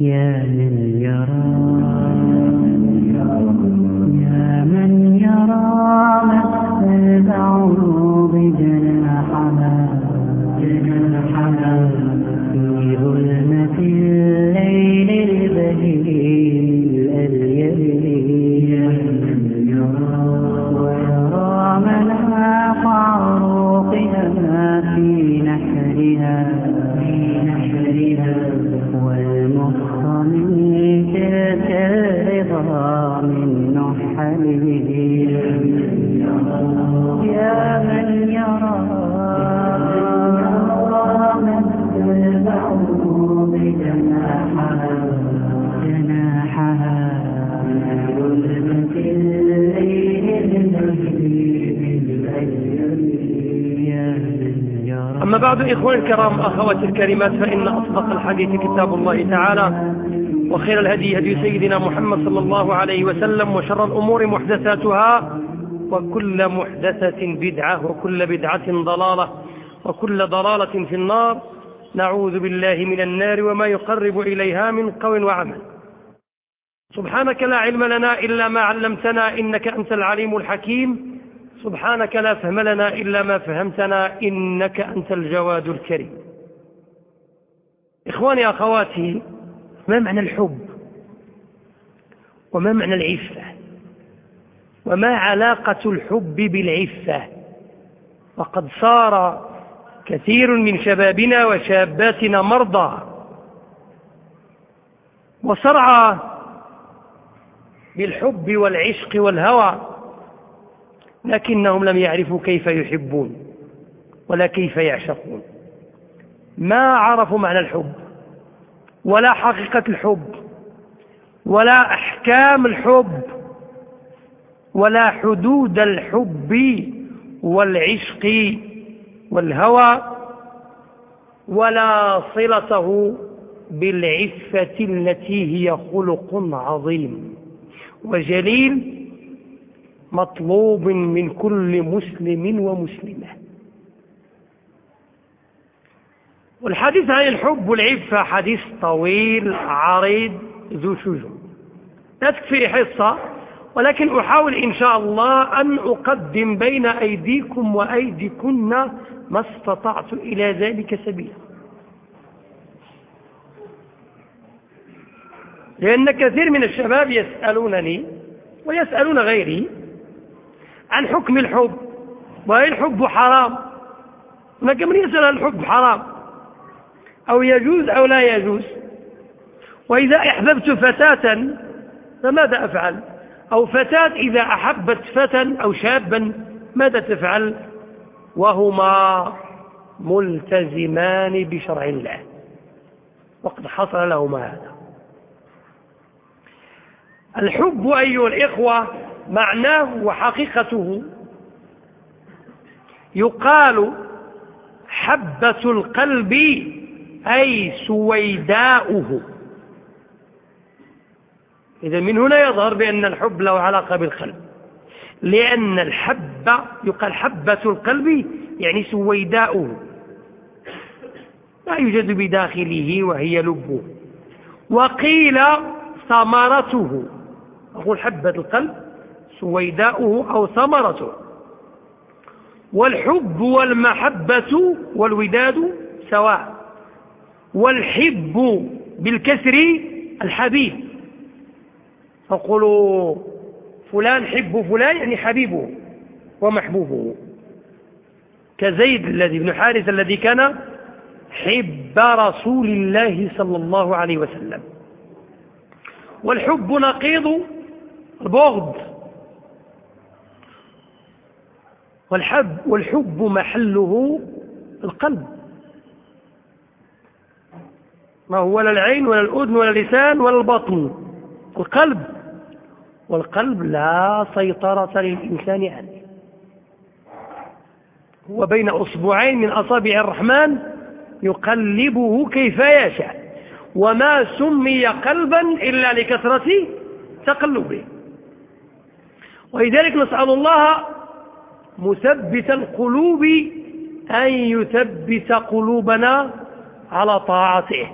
يا من يرى يا من يرى مس البعوض جناحها جناحها الكرام أخواتي الكريمات فإن أصدق الحديث كتاب الله تعالى وخير الهدي هدي سيدنا محمد صلى الله عليه وسلم وشر الأمور محدثاتها وكل محدثة بدعة وكل بدعة ضلالة وكل ضلالة في النار. نعوذ بالله من النار وما يقرب إليها من قول وعمل. سبحانك لا علم لنا إلا ما علمتنا إنك أنت العليم الحكيم. سبحانك لا فهم لنا إلا ما فهمتنا إنك أنت الجواد الكريم. إخواني أخواتي ما معنى الحب؟ وما معنى العفة؟ وما علاقة الحب بالعفة؟ وقد صار كثير من شبابنا وشاباتنا مرضى. وصرعى بالحب والعشق والهوى. لكنهم لم يعرفوا كيف يحبون ولا كيف يعشقون. ما عرفوا معنى الحب ولا حقيقة الحب ولا أحكام الحب ولا حدود الحب والعشق والهوى ولا صلته بالعفة التي هي خلق عظيم. وجليل مطلوب من كل مسلم ومسلمة. والحديث عن الحب والعفة حديث طويل عريض ذو شجون. لا تكفي حصة ولكن أحاول إن شاء الله أن أقدم بين أيديكم وأيديكن ما استطعت إلى ذلك سبيلا. لأن كثير من الشباب يسألونني ويسألون غيري عن حكم الحب. وهل الحب حرام. هناك من يسأل عن الحب حرام؟ أو يجوز أو لا يجوز. وإذا أحببت فتاة فماذا أفعل؟ أو فتاة إذا أحبت فتى أو شابا ماذا تفعل؟ وهما ملتزمان بشرع الله. وقد حصل لهما هذا. الحب أيها الإخوة معناه وحقيقته. يقال حبة القلب أي سويداؤه. إذا من هنا يظهر بأن الحب له علاقة بالقلب. لأن الحبة يقال حبة القلب يعني سويداؤه. لا يوجد بداخله وهي لبه. وقيل ثمرته. أقول حبة القلب سويداؤه أو ثمرته. والحب والمحبة والوداد سواء. والحب بالكسر الحبيب. فقولوا فلان حب فلان يعني حبيبه ومحبوبه. كزيد الذي بن حارث الذي كان حب رسول الله صلى الله عليه وسلم. والحب نقيض البغض. والحب والحب محله القلب. ما هو لا العين ولا الأذن ولا اللسان ولا البطن القلب. والقلب لا سيطرة للإنسان عليه. هو بين أصبعين من أصابع الرحمن يقلبه كيف يشاء. وما سمي قلبا إلا لكثرة تقلبه. ولذلك نسأل الله مثبت القلوب أن يثبت قلوبنا على طاعته.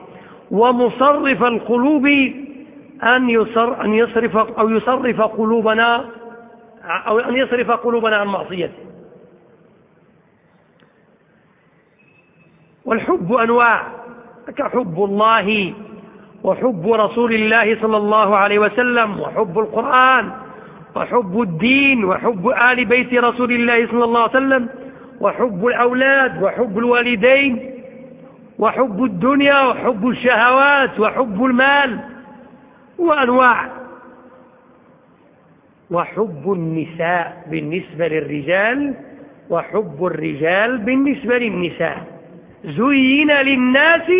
ومصرف القلوب أن, يصر أن يصرف أو يصرف قلوبنا أو أن يصرف قلوبنا عن معصيته. والحب أنواع كحب الله وحب رسول الله صلى الله عليه وسلم وحب القرآن. وحب الدين وحب آل بيت رسول الله صلى الله عليه وسلم وحب الأولاد وحب الوالدين وحب الدنيا وحب الشهوات وحب المال وأنواع. وحب النساء بالنسبة للرجال وحب الرجال بالنسبة للنساء. زين للناس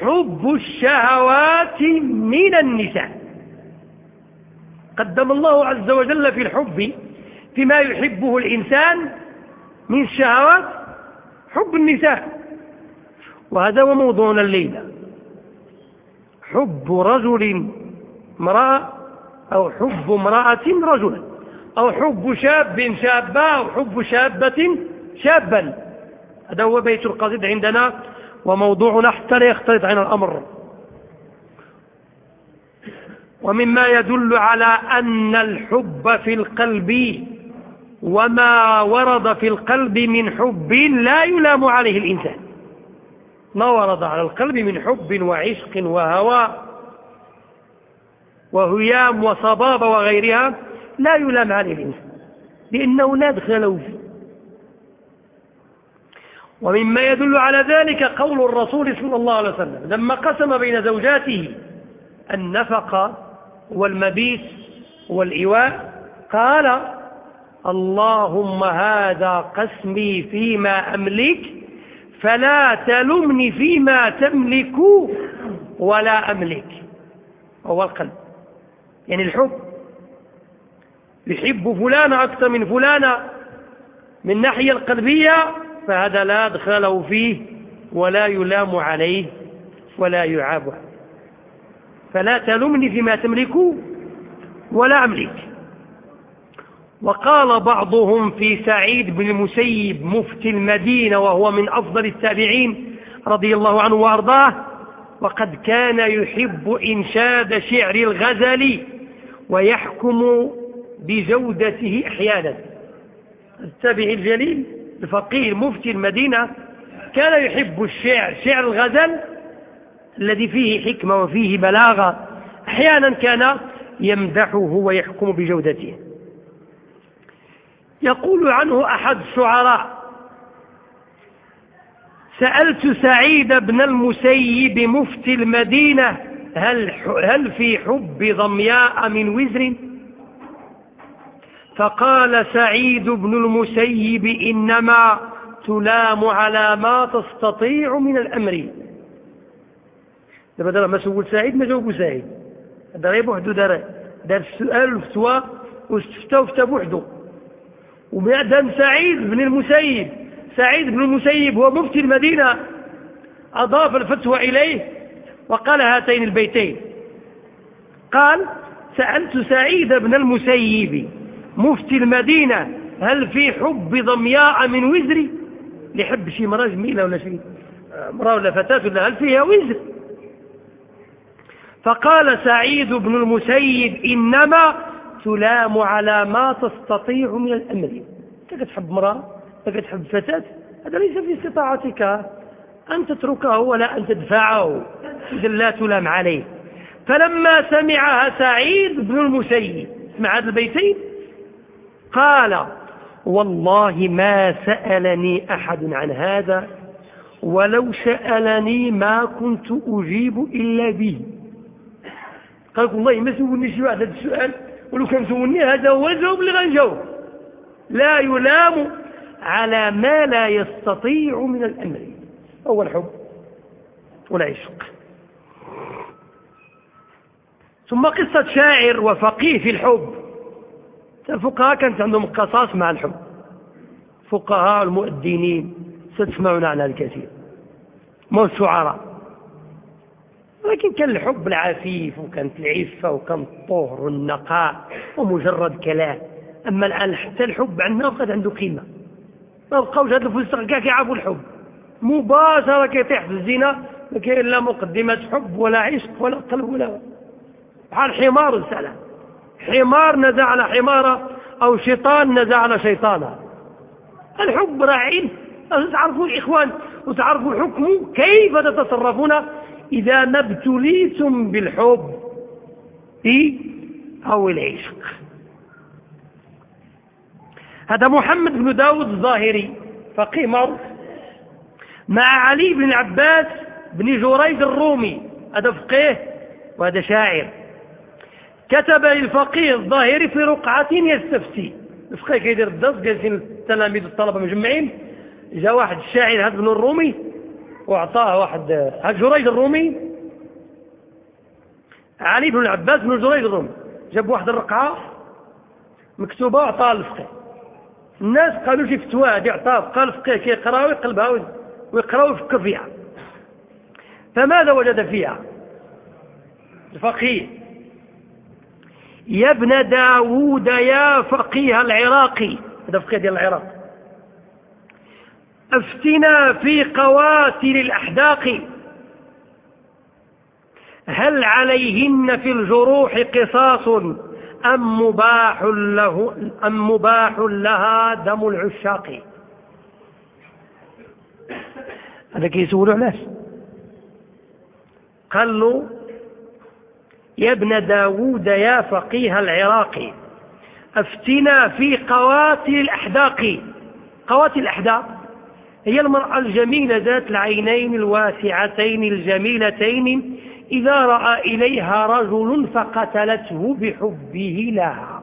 حب الشهوات من النساء. قدم الله عز وجل في الحب فيما يحبه الإنسان من الشهوات حب النساء. وهذا هو موضوعنا الليلة. حب رجل امرأة أو حب امرأة رجلا أو حب شاب شابة أو حب شابة شابا. هذا هو بيت القصيد عندنا وموضوعنا حتى لا يختلط عن الأمر. ومما يدل على أن الحب في القلب وما ورد في القلب من حب لا يلام عليه الإنسان. ما ورد على القلب من حب وعشق وهوى وهيام وصباب وغيرها لا يلام عليه الإنسان لأنه لا دخل فيه. ومما يدل على ذلك قول الرسول صلى الله عليه وسلم لما قسم بين زوجاته النفقة والمبيت والإيواء قال اللهم هذا قسمي فيما أملك فلا تلمني فيما تملك ولا أملك. هو القلب. يعني الحب. يحب فلانة أكثر من فلانة من الناحية القلبية فهذا لا دخل له فيه ولا يلام عليه ولا يعاب عليه. فلا تلمني فيما تملك ولا أملك. وقال بعضهم في سعيد بن المسيب مفتي المدينة وهو من أفضل التابعين رضي الله عنه وأرضاه وقد كان يحب إنشاد شعر الغزل ويحكم بجودته أحيانا. التابعي الجليل الفقيه مفتي المدينة كان يحب الشعر شعر الغزل الذي فيه حكمة وفيه بلاغة أحيانا كان يمدحه ويحكم بجودته. يقول عنه أحد الشعراء سألت سعيد بن المسيب مفتي المدينة هل, هل في حب ضمياء من وزر؟ فقال سعيد بن المسيب إنما تلام على ما تستطيع من الأمر. دابا دابا ما سول سعيد ما جاوبو سعيد. هذا غير بوحدو دار دار السؤال والفتوى واستفتى وفتى بوحدو. وبعد سعيد بن المسيب. سعيد بن المسيب هو مفتي المدينة. أضاف الفتوى إليه وقال هاتين البيتين. قال سألت سعيد بن المسيب مفتي المدينة هل في حب ضمياء من وزري؟ لحب شي مرأة جميلة ولا شيء مرأة ولا فتاة ولا هل فيها وزر؟ فقال سعيد بن المسيب إنما تلام على ما تستطيع من الأمر. أنت تحب امرأة أنت تحب فتاة؟ هذا ليس في استطاعتك. أن تتركه ولا أن تدفعه. إذا لا تلام عليه. فلما سمعها سعيد بن المسيب اسمع هذا البيتين قال والله ما سألني أحد عن هذا ولو سألني ما كنت أجيب إلا به. قال والله ما سولني شي واحد هذا السؤال ولو كان سولني هذا هو الجواب اللي غنجاوب. لا يلام على ما لا يستطيع من الأمر. هو الحب والعشق. ثم قصة شاعر وفقيه في الحب. الفقهاء كانت عندهم قصاص مع الحب. فقهاء المؤدنين ستسمعون عنها الكثير. مو الشعراء ولكن كان الحب العفيف وكانت العفة وكان الطهر والنقاء ومجرد كلام. أما الآن حتى الحب عندنا فقد عنده قيمة. ما بقاوش هاد الفلسطة كاع كيعرفوا الحب. مباشرة كيطيح في الزنا ما كاين لا مقدمة حب ولا عشق ولا قلب ولا بحال حمار السلام حمار نزع على حمارة أو شيطان نزع على شيطانة. الحب راعين تعرفوا الإخوان وتعرفوا حكمه كيف تتصرفون. إذا ما ابتليتم بالحب أو العشق. هذا محمد بن داود الظاهري فقيه معروف مع علي بن عباس بن جريج الرومي هذا فقيه وهذا شاعر. كتب للفقيه الظاهري في رقعة يستفتي. الفقيه كيدير الدرس جالسين التلاميذ الطلبة مجمعين. جاء واحد الشاعر هذا بن الرومي واعطاه واحد جريج الرومي؟ علي بن العباس بن جريج الرومي. جاب واحد الرقعة مكتوبة وأعطاها للفقيه. الناس قالوا شي فتوى هذه عطاه قال الفقيه كيقرأ ويقلبها ويقرأ ويفكر فيها. فماذا وجد فيها؟ الفقيه. يا ابن داود يا فقيه العراقي. هذا فقيه ديال العراق. أفتنا في قواتل الأحداق. هل عليهن في الجروح قصاص أم مباح, له أم مباح لها دم العشاق؟ هذا كيسولوا علاش قال له يا ابن داود يا فقيه العراق أفتنا في قواتل الأحداق. قواتل الأحداق؟ هي المرأة الجميلة ذات العينين الواسعتين الجميلتين إذا رأى إليها رجل فقتلته بحبه لها.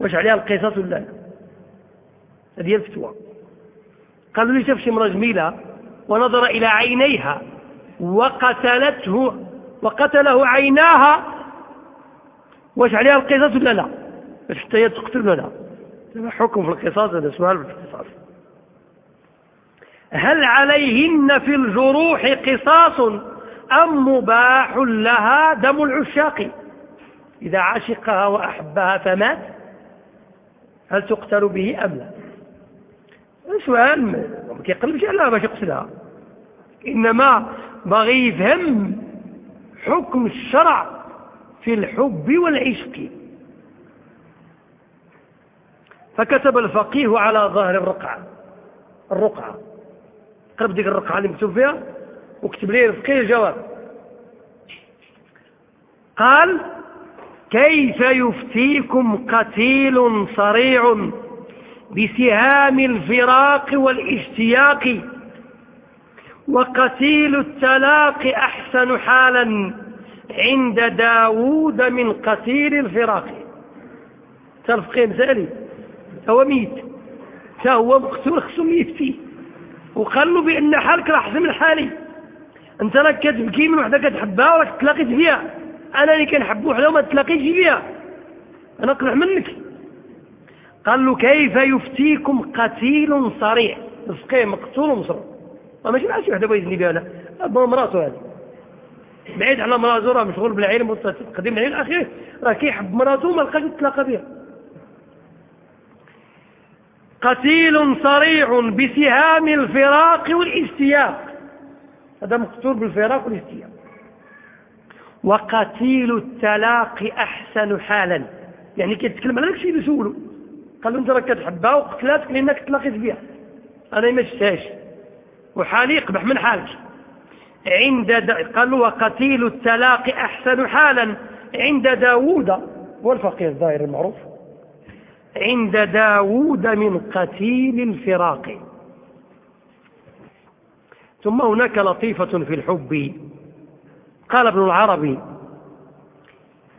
واش عليها القصص ولا لا؟ هذه الفتوى. قالوا لي شاف شي امرأة جميلة ونظر إلى عينيها وقتلته وقتله عيناها. واش عليها القصص ولا لا؟ حتى هي تقتل ولا لا؟ حكم في القصاص هذا سؤال في القصاص هل عليهن في الجروح قصاص أم مباح لها دم العشاق؟ إذا عشقها وأحبها فمات هل تقتل به أم لا؟ سؤال ما كيقلبش على باش يقتلها إنما بغي يفهم حكم الشرع في الحب والعشق. فكتب الفقيه على ظهر الرقعة. الرقعة. قرب ديك الرقعة اللي مكتوب فيها وكتب لي الفقيه الجواب. قال كيف يفتيكم قتيل صريع بسهام الفراق والاشتياق؟ وقتيل التلاق أحسن حالا عند داود من قتيل الفراق. تلفقين مسالي هو ميت. فهو مقتول خصو يفتي وقال له بأن حالك راح من حالي. أنت راك كتبكي من وحدة كتحبها وراك تلاقيت بها أنا اللي كنحب وحدة وما تلاقيش بها أنا أقنع منك. قال له كيف يفتيكم قتيل صريع مسكين مقتول ومصر. ماشي مع شي وحدة بغا يزني بها لا مراته هذه. بعيد على مراته راه مشغول بالعلم والتقديم العلم. الاخير راه كيحب مراته وما لقاش يتلاقى بها. قتيل صريع بسهام الفراق والاشتياق هذا مقتول بالفراق والاستياء وقتيل التلاقي أحسن حالا. يعني كيتكلم على داكشي اللي سولو قال له انت راك كتحبها وقتلاتك لأنك تلاقيت بها. أنا ما شفتهاش. وحالي يقبح من حالك. عند قال له وقتيل التلاقي أحسن حالا. عند داوود هو الفقيه الظاهر المعروف. عند داوود من قتيل الفراق. ثم هناك لطيفة في الحب. قال ابن العربي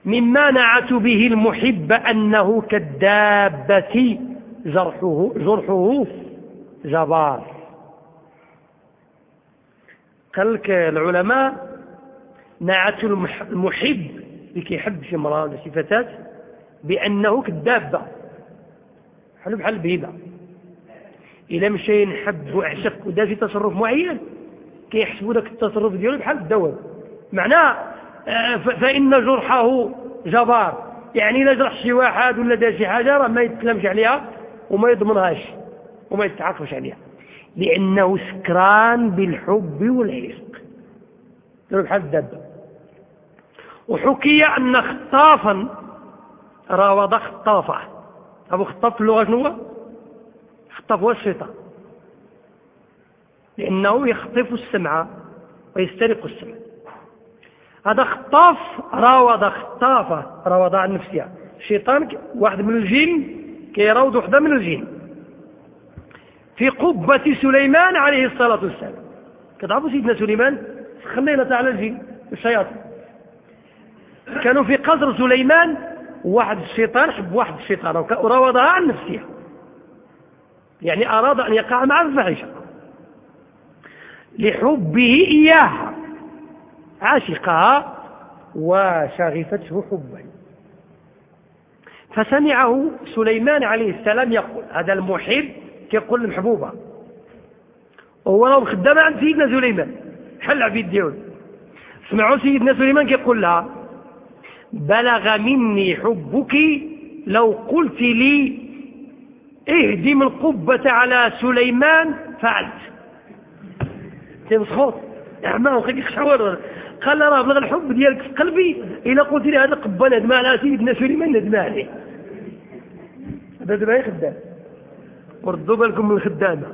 مما نعت به المحب أنه كالدابة جرحه, جرحه جبار. قال لك العلماء نعت المحب لكي يحب شي امرأة ولا شي فتاة بأنه كالدابة. حلو بحال البهيمة. إلا مشى نحب وأعشق ودا في تصرف معين كيحسبوا ذاك التصرف ديالو بحال الدواب. معناه آه، فإن جرحه جبار. يعني إلا جرح شي واحد ولا دار شي حاجة راه ما يتكلمش عليها وما يضمنهاش وما يتعاقبش عليها. لأنه سكران بالحب والعشق. بحال الدابة وحكي أن خطافا راوض خطافة. أبو خطاف في اللغة شنو خطاف هو الشيطان. لأنه يخطف السمع ويسترق السمع. هذا خطاف راوض خطافة راوض عن نفسها الشيطان واحد من الجن كيراود وحده من الجن. في قبة سليمان عليه الصلاة والسلام. كتعرفوا سيدنا سليمان؟ خلينا على الجن الشياطين. كانوا في قصر سليمان واحد الشيطان حب واحد الشيطان وراودها عن نفسها. يعني أراد أن يقع مع الفاحشة. لحبه إياها. عاشقها وشغفته حبا. فسمعه سليمان عليه السلام يقول هذا المحب كيقول المحبوبة. وهو راه خدام عند سيدنا سليمان. حل عبيد ديول سمعوا سيدنا سليمان كيقول لها بلغ مني حبك لو قلت لي اهدم القبة على سليمان فعلت. تمسخوط اعماه خليك شعور. قال راه بلغ الحب ديالك في قلبي. إلا قلت لي هذا القبة ندمى على سيدنا سليمان ندمى عليه. هذا دابا خدام. وردوا بالكم من الخدامة.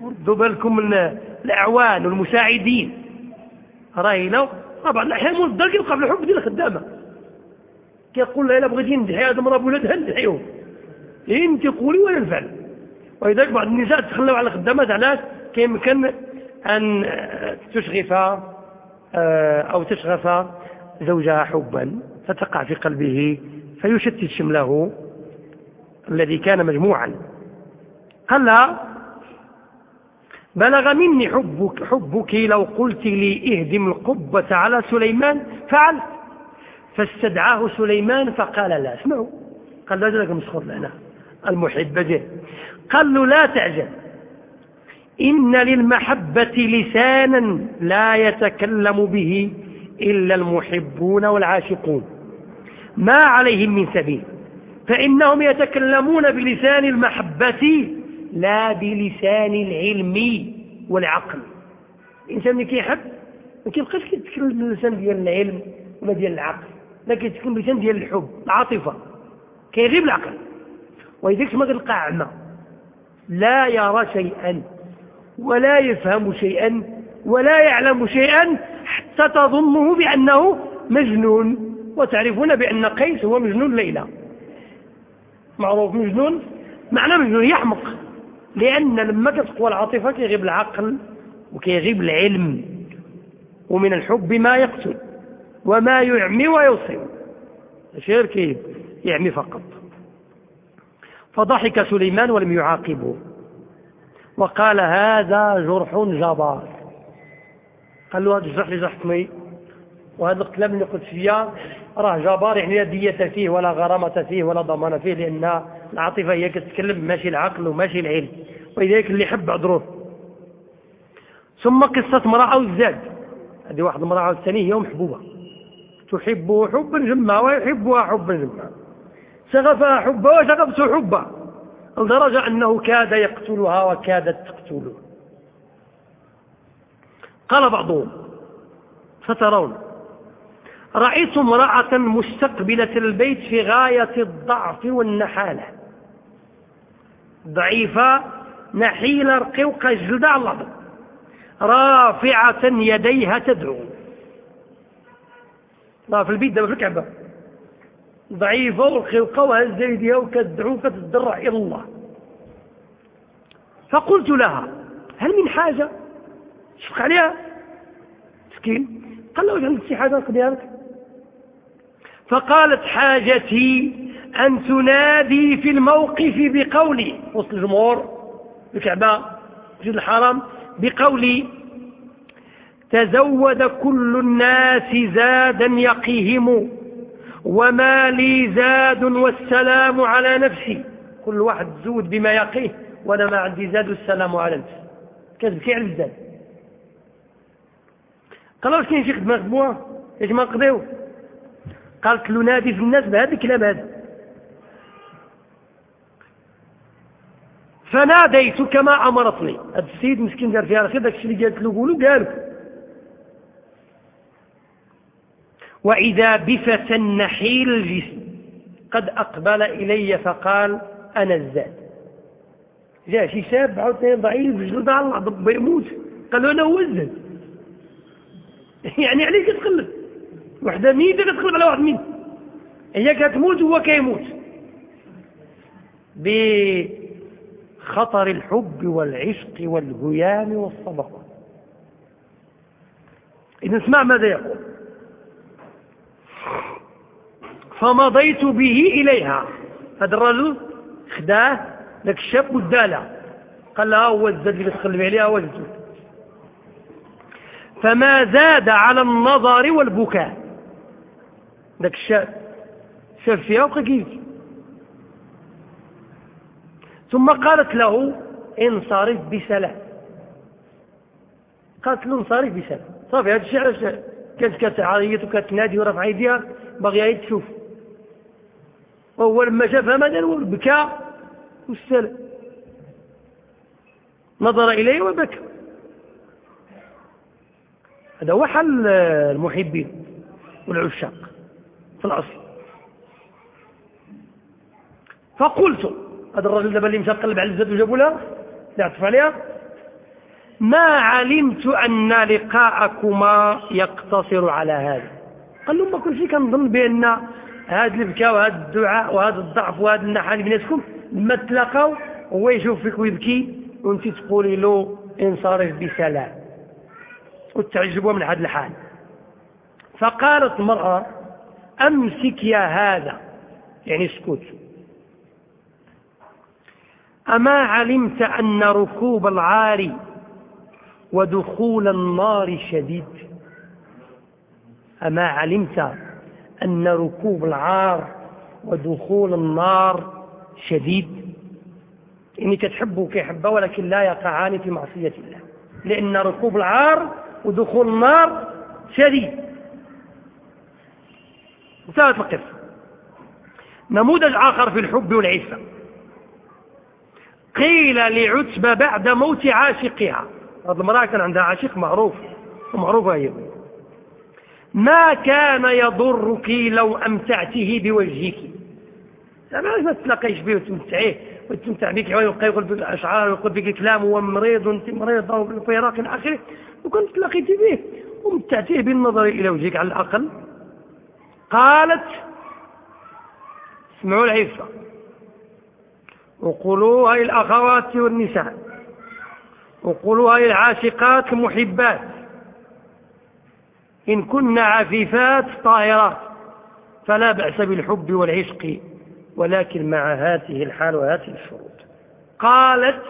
وردوا بالكم من الأعوان والمساعدين. راهي لو طبعا الأحيان موظف كيبقى في الحب ديال الخدامة. كيقول لها إلا بغيتي ندحي هذا مرا بولادها ندحيهم إنت قولي وأنا نفعل ولذلك بعض النساء تخلوا على الخدامات علاش كيمكن أن تشغف آه، أو تشغف زوجها حبا فتقع في قلبه فيشتت شمله الذي كان مجموعا. قال لها بلغ مني حبك, حبك لو قلت لي اهدم القبة على سليمان فعلت فاستدعاه سليمان فقال لا اسمعوا. قال لا لك مسخر لنا المحب جه قال له لا تعجل إن للمحبة لسانا لا يتكلم به إلا المحبون والعاشقون. ما عليهم من سبيل. فإنهم يتكلمون بلسان المحبة لا بلسان العلم والعقل. الإنسان اللي كيحب ما كيبقاش كيتكلم باللسان ديال العلم ولا ديال العقل لا كيتكلم بلسان ديال الحب العاطفة. كيغيب العقل. ولذلك ما كتلقى أعمى لا يرى شيئا ولا يفهم شيئا ولا يعلم شيئا حتى تظنه بأنه مجنون وتعرفون بأن قيس هو مجنون ليلى. معروف مجنون؟ معنى مجنون يحمق. لأن لما كتقوى العاطفة كيغيب العقل وكيغيب العلم ومن الحب ما يقتل وما يعمي ويصيب. الشعر كيف؟ يعمي فقط. فضحك سليمان ولم يعاقبه. وقال هذا جرح جبار. قال له هذا الجرح اللي جرحتني وهذا القتلاب اللي قلت فيها راه جبار يعني لا دية فيه ولا غرامة فيه ولا ضمان فيه لأن العاطفة هي كتتكلم ماشي العقل وماشي العلم ولذلك اللي يحب عذروه ثم قصة امرأة والزاد. هذه واحد المرأة الثانية هي محبوبة تحبه حبا جما ويحبها حبا جما شغفها حبا وشغفته حبا لدرجة أنه كاد يقتلها وكادت تقتله. قال بعضهم سترون رأيت امرأة مستقبلة البيت في غاية الضعف والنحالة. ضعيفة نحيلة رقيقة جلدة على الأرض. رافعة يديها تدعو. في البيت دابا في الكعبة. ضعيفة ورقيقة وهز يديها وكتدعو كتضرع إلى الله. فقلت لها هل من حاجة؟ شفق عليها. مسكين. قال له شي حاجة نقضيها لك فقالت حاجتي أن تنادي في الموقف بقولي وسط الجمهور الكعبة مسجد الحرام بقولي تزود كل الناس زادا يقيهم وما لي زاد والسلام على نفسي. كل واحد زود بما يقيه وأنا ما عندي زاد والسلام على نفسي. كتبكي على الزاد قال واش كاين شي خدمه خدموها يا جماعة نقضيو قالت له نادي في الناس بهذا الكلام هذا. فناديت كما أمرتني. هذا السيد مسكين دار فيها الخير داك الشيء اللي قالت له قولوا قالوا وإذا بفتى نحيل الجسم قد أقبل إلي فقال أنا الزاد جاء شي شاب عاوتاني ضعيف جلد على الله بيموت قال له أنا هو الزاد يعني عليك تقلب. وحدة ميتة كتقلب على واحد ميت هي كتموت وهو كيموت. بخطر الحب والعشق والهيام والصدقة إذا اسمع ماذا يقول. فمضيت به إليها. هذا الرجل خداه ذاك الشاب وداله قال لها هو الزاد اللي تقلب عليها هو الزاد. فما زاد على النظر والبكاء. ذاك الشاب شاف فيها وبقى كيبكي ثم قالت له انصرف بسلام. قالت له انصرف بسلام. صافي هذا الشيء علاش كانت كتعيط وكتنادي ورفع يديها باغيه تشوف. وهو لما شافها ما دار بكى والسلام. نظر إليه وبكى. هذا هو حل المحبين والعشاق في الاصل فقلت هذا الرجل دابا اللي مشى قلب على الزاد وجابوا لها؟ اللي عطف عليها. ما علمت أن لقاءكما يقتصر على هذا. قال لهم ما كل شيء كنظن بأن هذا البكاء وهذا الدعاء وهذا الضعف وهذا النحال بيناتكم لما تلاقاو. هو يشوف فيك ويبكي وانت تقولي له انصرف بسلام. وتعجبوا من هذا الحال. فقالت المرأة أمسك يا هذا. يعني اسكت. أما علمت أن ركوب العار ودخول النار شديد؟ أما علمت أن ركوب العار ودخول النار شديد؟ إني كتحبه وكيحبه ولكن لا يقعان في معصية الله. لأن ركوب العار ودخول النار شديد. انتهت القصة نموذج آخر في الحب والعفة قيل لعتبة بعد موت عاشقها. هذه المرأة كان عندها عاشق معروف ومعروفة هي ما كان يضرك لو أمتعته بوجهك. ما تلاقيش به وتمتعيه وتمتع بك. ويبقى يقول بك أشعار ويقول بك كلام هو مريض وأنت مريضة وفي راق آخره وكنت تلاقيت به ومتعتيه بالنظر إلى وجهك على الأقل. قالت اسمعوا العفة. وقولوا هاي الأخوات والنساء. وقولوا هاي العاشقات المحبات. إن كن عفيفات طاهرات فلا بأس بالحب والعشق ولكن مع هذه الحال وهذه الشروط. قالت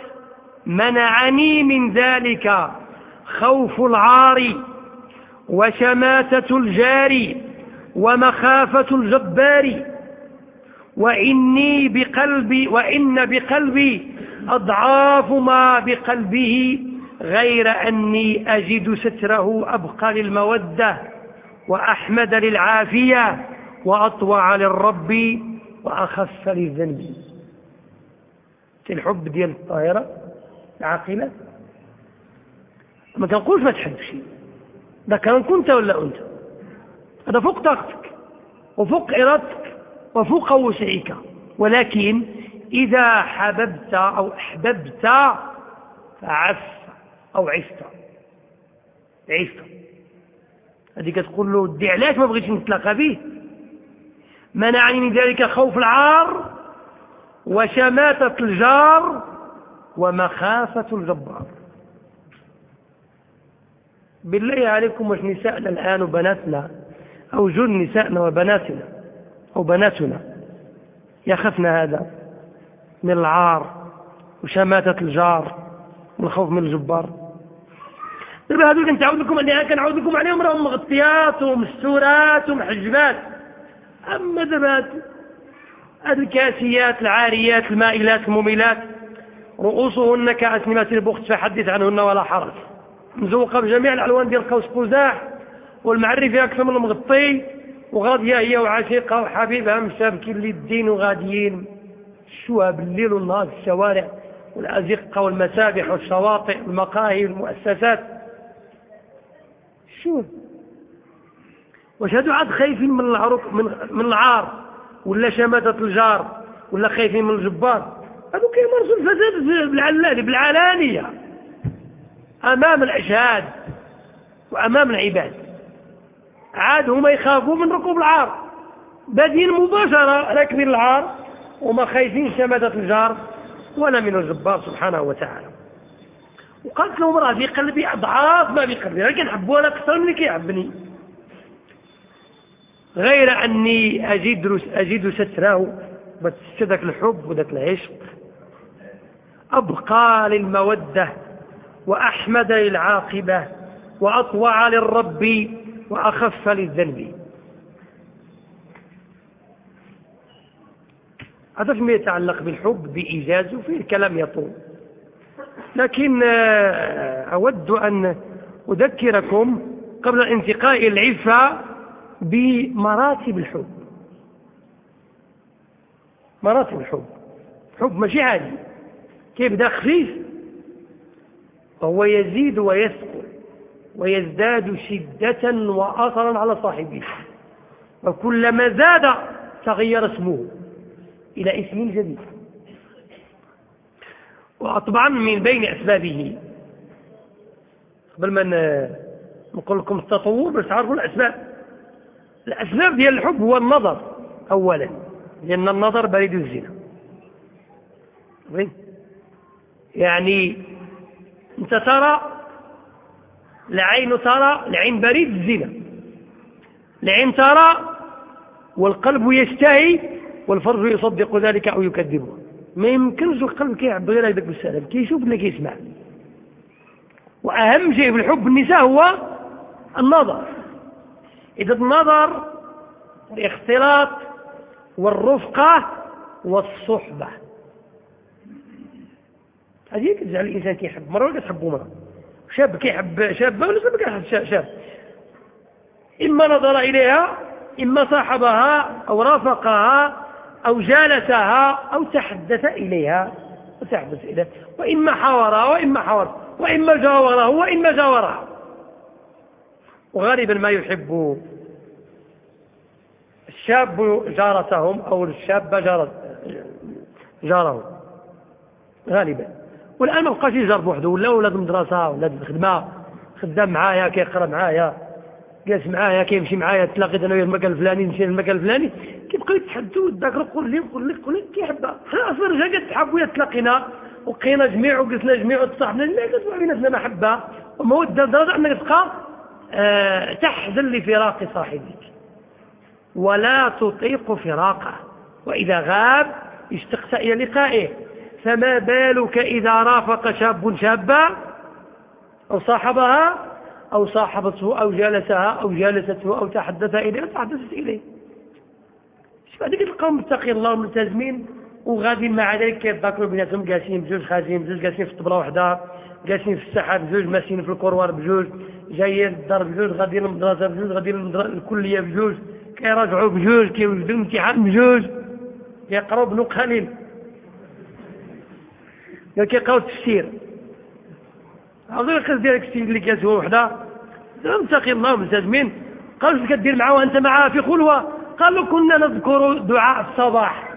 منعني من ذلك خوف العار وشماتة الجار ومخافة الجبار. وإني بقلبي وإن بقلبي أضعاف ما بقلبه غير أني أجد ستره أبقى للمودة وأحمد للعافية وأطوع للرب وأخف للذنب. الحب ديال الطاهرة العاقلة. ما تنقولش ما تحبش. ده كان كنت ولا أنت؟ هذا فوق طاقتك وفوق إرادتك. وفوق وسعك. ولكن إذا حببت أو أحببت فعف أو عفت. عفت. هذه كتقول له دي علاش ما بغيتش نتلاقى به؟ منعني من ذلك خوف العار وشماتة الجار ومخافة الجبار. بالله عليكم واش نسائنا الآن وبناتنا أو جل نسائنا وبناتنا أو بناتنا. يخفن هذا من العار وشماتة الجار والخوف من الجبار. دابا هذوك نتعاود لكم اني كنعاود لكم عليهم راهم مغطيات ومستورات ومحجبات. أما دابا الكاسيات العاريات المائلات المميلات رؤوسهن كأسنمة البخت فحدث عنهن ولا حرج. مزوقة بجميع الألوان ديال القوس قزاح والمعرفة أكثر من المغطي. وغادية هي وعشيقة وحبيبها مشابكين للدين وغاديين. شوها بالليل والنهار في الشوارع والأزقة والمسابح والشواطئ والمقاهي والمؤسسات؟ شو؟ واش هادو عاد خايفين من العروق من, من العار ولا شماتة الجار ولا خايفين من الجبار. هادو كيمارسوا الفساد بالعلانية أمام الأشهاد وأمام العباد. عاد هما يخافوا من ركوب العار. بادين مباشرة راكبين العار وما خايفين شماتة الجار ولا من الجبار سبحانه وتعالى. وقالت لهم راه في قلبي أضعاف ما في قلبي لكن حبوا أكثر من كيحبني غير أني أجد, أجد ستره ذاك الحب وذاك العشق. أبقى للمودة وأحمد للعاقبة وأطوع للرب وأخف للذنب. هذا فيما يتعلق بالحب بإيجاز وفيه الكلام يطول. لكن آه، أود أن أذكركم قبل انتقاء العفة بمراتب الحب. مراتب الحب. حب ماشي عادي. كيبدا خفيف وهو يزيد ويثقل ويزداد شدة وأثرا على صاحبه. وكلما زاد تغير اسمه إلى اسم جديد. وطبعا من بين أسبابه. قبل ما نقول لكم التطور بس تعرفوا الأسباب. الأسباب ديال الحب هو النظر أولا. لأن النظر بريد الزنا. يعني أنت ترى العين ترى العين بريد الزنا العين ترى والقلب يشتهي والفرج يصدق ذلك أو يكذبه. ما يمكنش القلب كيعب غير هذاك بالسلام كيشوف ولا كيسمع. وأهم شيء في الحب النساء هو النظر. إذا النظر الاختلاط والرفقة والصحبة. هذه كتجعل الإنسان كيحب مرة ولا كتحبه مرة. شاب كيحب شابة ولا شاب كيحب شاب؟ إما نظر إليها إما صاحبها أو رافقها أو جالسها أو تحدث إليها. وتحدث إليها. وإما حاورها وإما حاور وإما جاوره وإما جاورها. وغالبا ما يحب الشاب جارتهم أو الشابة جارت جارهم. غالبا. والآن ما بقاش يجار بوحده ولا ولاد المدرسة ولاد الخدمة خدام معايا كيقرأ معايا جالس معايا كيمشي معايا تلاقيت أنا ويا المكان الفلاني نمشي للمكان الفلاني كيبقاو يتحدثوا وتذاكروا قول لي قول لي قول لي كيحبها خلاص رجع تحب ويا تلاقينا وقينا جميع وجلسنا جميع وتصاحبنا جميع كتبقى بيناتنا محبه وموده لدرجه انك تبقى آه تحزن لفراق صاحبك. ولا تطيق فراقه. وإذا غاب اشتقت إلى لقائه. فما بالك إذا رافق شاب شابة أو صاحبها أو صاحبته أو جالسها أو جالسته أو تحدث إليه أو تحدثت إليه. بعد القوم متقي الله ملتزمين وغادي مع ذلك كيتذاكروا بيناتهم جالسين بجوج خارجين بجوج جالسين في الطبله وحدة جالسين في الساحة بجوج ماشيين في الكروار بجوج جايين للدار بجوج غاديين للمدرسة بجوج غاديين للكليه بجوج كيراجعوا بجوج كيوجدوا الامتحان بجوج كيقراو بنو قليل كيقراو التفسير. عاوزين القص ديالك السيد اللي هو وحدة. متقي الله ملتزمين قال اش كدير معاه وانت معاه في خلوة؟ قالوا كنا نذكر دعاء الصباح.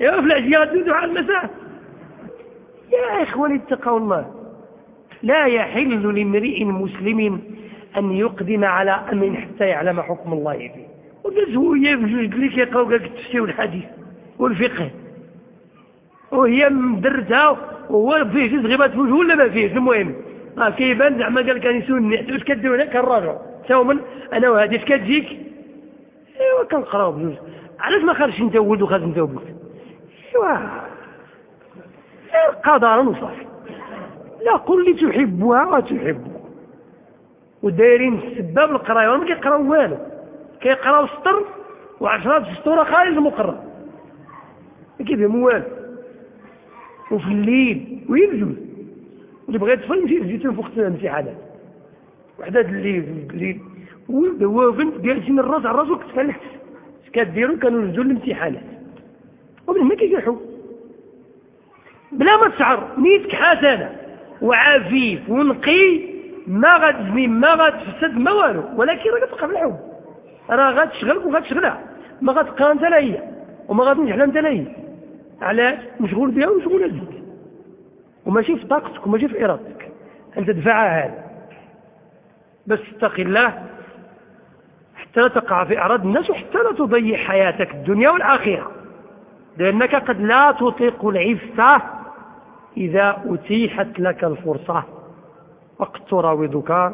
يا في العشية دعاء المساء. يا إخواني اتقوا الله. لا يحل لامرئ مسلم أن يقدم على أمر حتى يعلم حكم الله فيه. هو يفجوج لي كيقراو كاع التفسير والحديث والفقه. وهي مدرتها وهو فيه جزء غيبات في وجهه ولا ما فيهش؟ المهم آه كيبان زعما قال كان يسولني واش كدير هنا؟ كنراجعوا من؟ أنا وهادي اش كتجيك؟ أيوا كنقراو بجوج. علاش ما خرجش انت ولد وخرج انت ولد ايوا قدرا وصافي لا قل لي تحبها وتحبك ودايرين السباب القراية وما كيقراو والو. كيقراو سطر وعشرات سطور خارج المقرر ما كيفهموا والو. وفي الليل ويبجوز اللي بغيت تفهم يمشي جيتو فوق الامتحانات وحدة الليل الليل هو بنت جالسين الراس على وقت كان اش كديروا كانوا ينزلوا الامتحانات. ومن هنا كيجحوا بلا ما تشعر نيتك حسنه وعفيف ونقي ما غتزني ما غتفسد ما والو. ولكن راك تبقى في الحب راه غتشغلك وغتشغلها ما غتبقى أنت لا هي وما غاديش على أنت لا هي. علاش مشغول بها ومشغوله بك وماشي في طاقتك وماشي في إرادتك. ان تدفعها هذا. بس اتق الله. حتى لا تقع في أعراض الناس وحتى لا تضيع حياتك الدنيا والآخرة. لأنك قد لا تطيق العفة إذا أتيحت لك الفرصة. وقد تراودك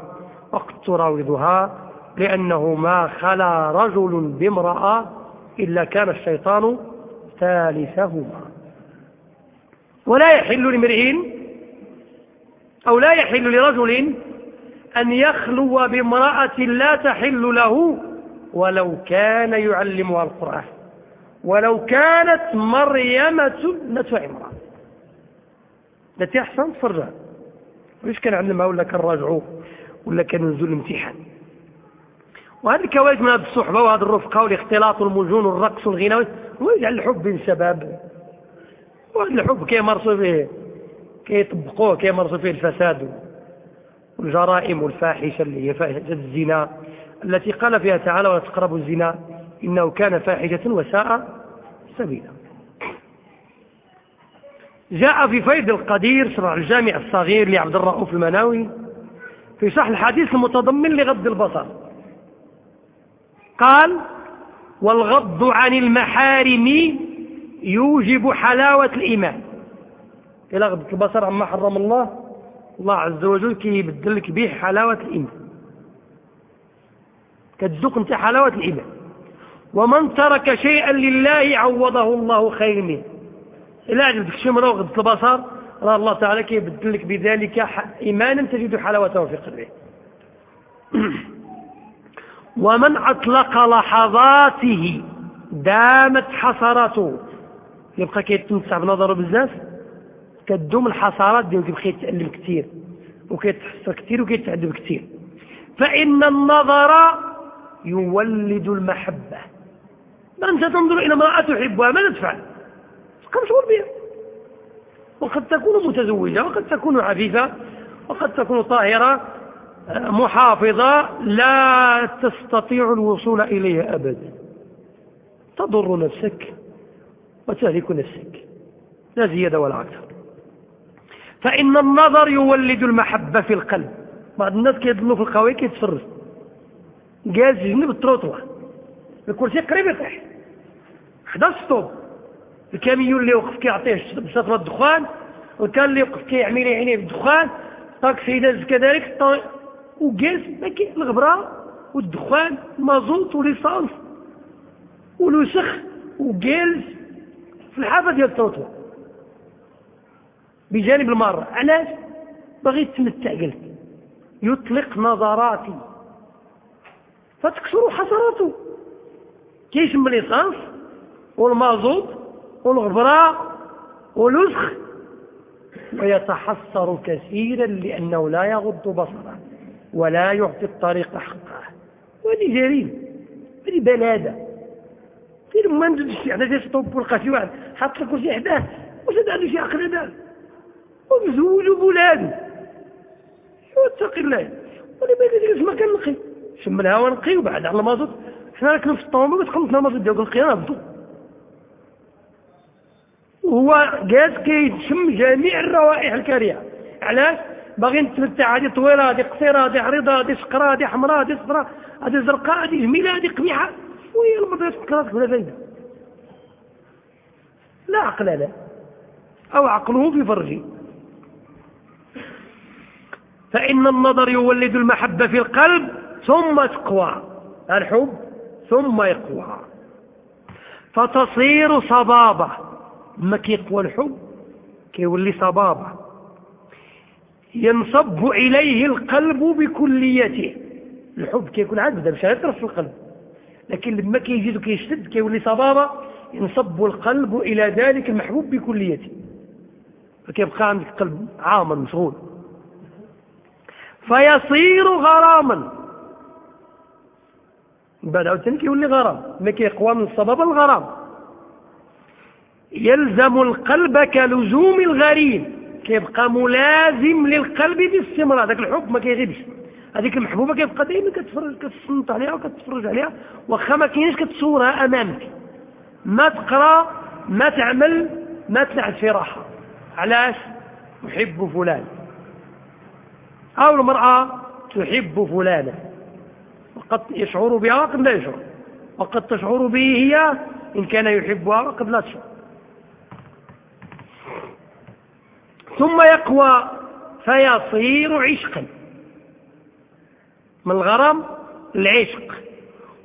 وقد تراودها لأنه ما خلا رجل بامرأة إلا كان الشيطان ثالثهما. ولا يحل لامرئ أو لا يحل لرجل أن يخلو بامرأة لا تحل له ولو كان يعلمها القرآن. ولو كانت مريمة ابنة عمران. التي أحسن تفرجها وليش كان علمها ولا كان راجعوه ولا كان نزول الامتحان وهذه الكوارث من هذه الصحبة وهذه الرفقة والاختلاط والمجون والرقص والغنى ويجعل الحب بين الشباب وهذا الحب كيمارسوا فيه كيطبقوه كيمارسوا فيه الفساد والجرائم والفاحشة اللي هي فاحشة الزنا التي قال فيها تعالى ولا تقربوا الزنا إنه كان فاحشة وساء سبيلا. جاء في فيض القدير شرع الجامع الصغير لعبد الرؤوف المناوي في شرح الحديث المتضمن لغض البصر. قال والغض عن المحارم يوجب حلاوة الإيمان. إلى غض البصر عما حرم الله الله عز وجل كيبدل لك به حلاوة الإيمان. كتذوق انت حلاوة الإيمان. ومن ترك شيئا لله عوضه الله خير منه. إلا عجبك شيء من غض البصر راه الله تعالى كيبدل لك بذلك إيمانا تجد حلاوته في قلبه ومن أطلق لحظاته دامت حسراته يبقى كيتمتع بنظره بزاف. كتدوم الحسرات ديالو كيبقى يتألم كثير وكيتحسر كثير وكيتعذب كثير فإن النظر يولد المحبة. أنت تنظر إلى امرأة تحبها ماذا تفعل؟ مشغول بها. وقد تكون متزوجة وقد تكون عفيفة وقد تكون طاهرة محافظة لا تستطيع الوصول إليها أبدا. تضر نفسك وتهلك نفسك. لا زيادة ولا أكثر. فإن النظر يولد المحبة في القلب. بعض الناس كيظلوا في القهوة كيتفرج جاز جنب التروطوة الكرسي قريب يطيح. حدا stop. الكاميون اللي وقف كيعطيه بشطرة الدخان وكان اللي وقف كيعمل عينيه بالدخان طاكسي داز كذلك وجاز الغبرة والدخان المازوت وليسانس والوسخ وجالس في الحافة ديال التروطوة بجانب المارة علاش؟ باغي يتمتع قلت يطلق نظراتي. فتكسر حسراته. كيشم ليسانس والمازوت والغبرة والوسخ ويتحسر كثيرا لأنه لا يغض بصره. ولا يعطي الطريق حقه. وهذه جريمة هذه بلادة غير ما ندير شي حدا طوب ولقى شي واحد حط لك شي حداه واش هذا عنده شي عقل هذا؟ ومزوج بولادو واتقي الله وأنا ما يدير ما كنقي شم الهواء نقي وبعد على المازوت. حنا راكنا في الطوموبيل تخلصنا المازوت ديالك نقي نهبطو وهو جاز كيشم جميع الروائح الكريهه علاش؟ باغي نتمتع هذه طويلة هذه قصيرة هذه عريضة هذه شقراء هذه حمراء هذه صفراء هذه زرقاء هذه جميلة هذه قبيحه وهي المرضى تفكر راسك بلا فايده لا عقل له أو عقله في فرجه فإن النظر يولد المحبة في القلب ثم تقوى. الحب ثم يقوى. فتصير صبابة. ما كيقوى الحب؟ كيولي صبابة. ينصب إليه القلب بكليته. الحب كيكون عاد مش يطرف في القلب. لكن لما كيجد كيشتد كيولي صبابة ينصب القلب إلى ذلك المحبوب بكليته. فكيبقى عندك قلب عامر مشغول. فيصير غراما. بعد عاوتاني كيولي غرام. ما كيقوى من الصبابة الغرام. يلزم القلب كلزوم الغريم كيبقى ملازم للقلب باستمرار. ذاك الحب ما كيغيبش. هذيك المحبوبة كيبقى دائما كتفرج كتصنت عليها وكتفرج عليها. واخا ما كاينش كتصورها أمامك. ما تقرأ ما تعمل ما تلعب في راحة. علاش؟ أحب فلان. أو المرأة تحب فلانة. وقد يشعر بها وقد لا يشعر. وقد تشعر به هي إن كان يحبها وقد لا تشعر. ثم يقوى فيصير عشقا. من الغرام؟ العشق.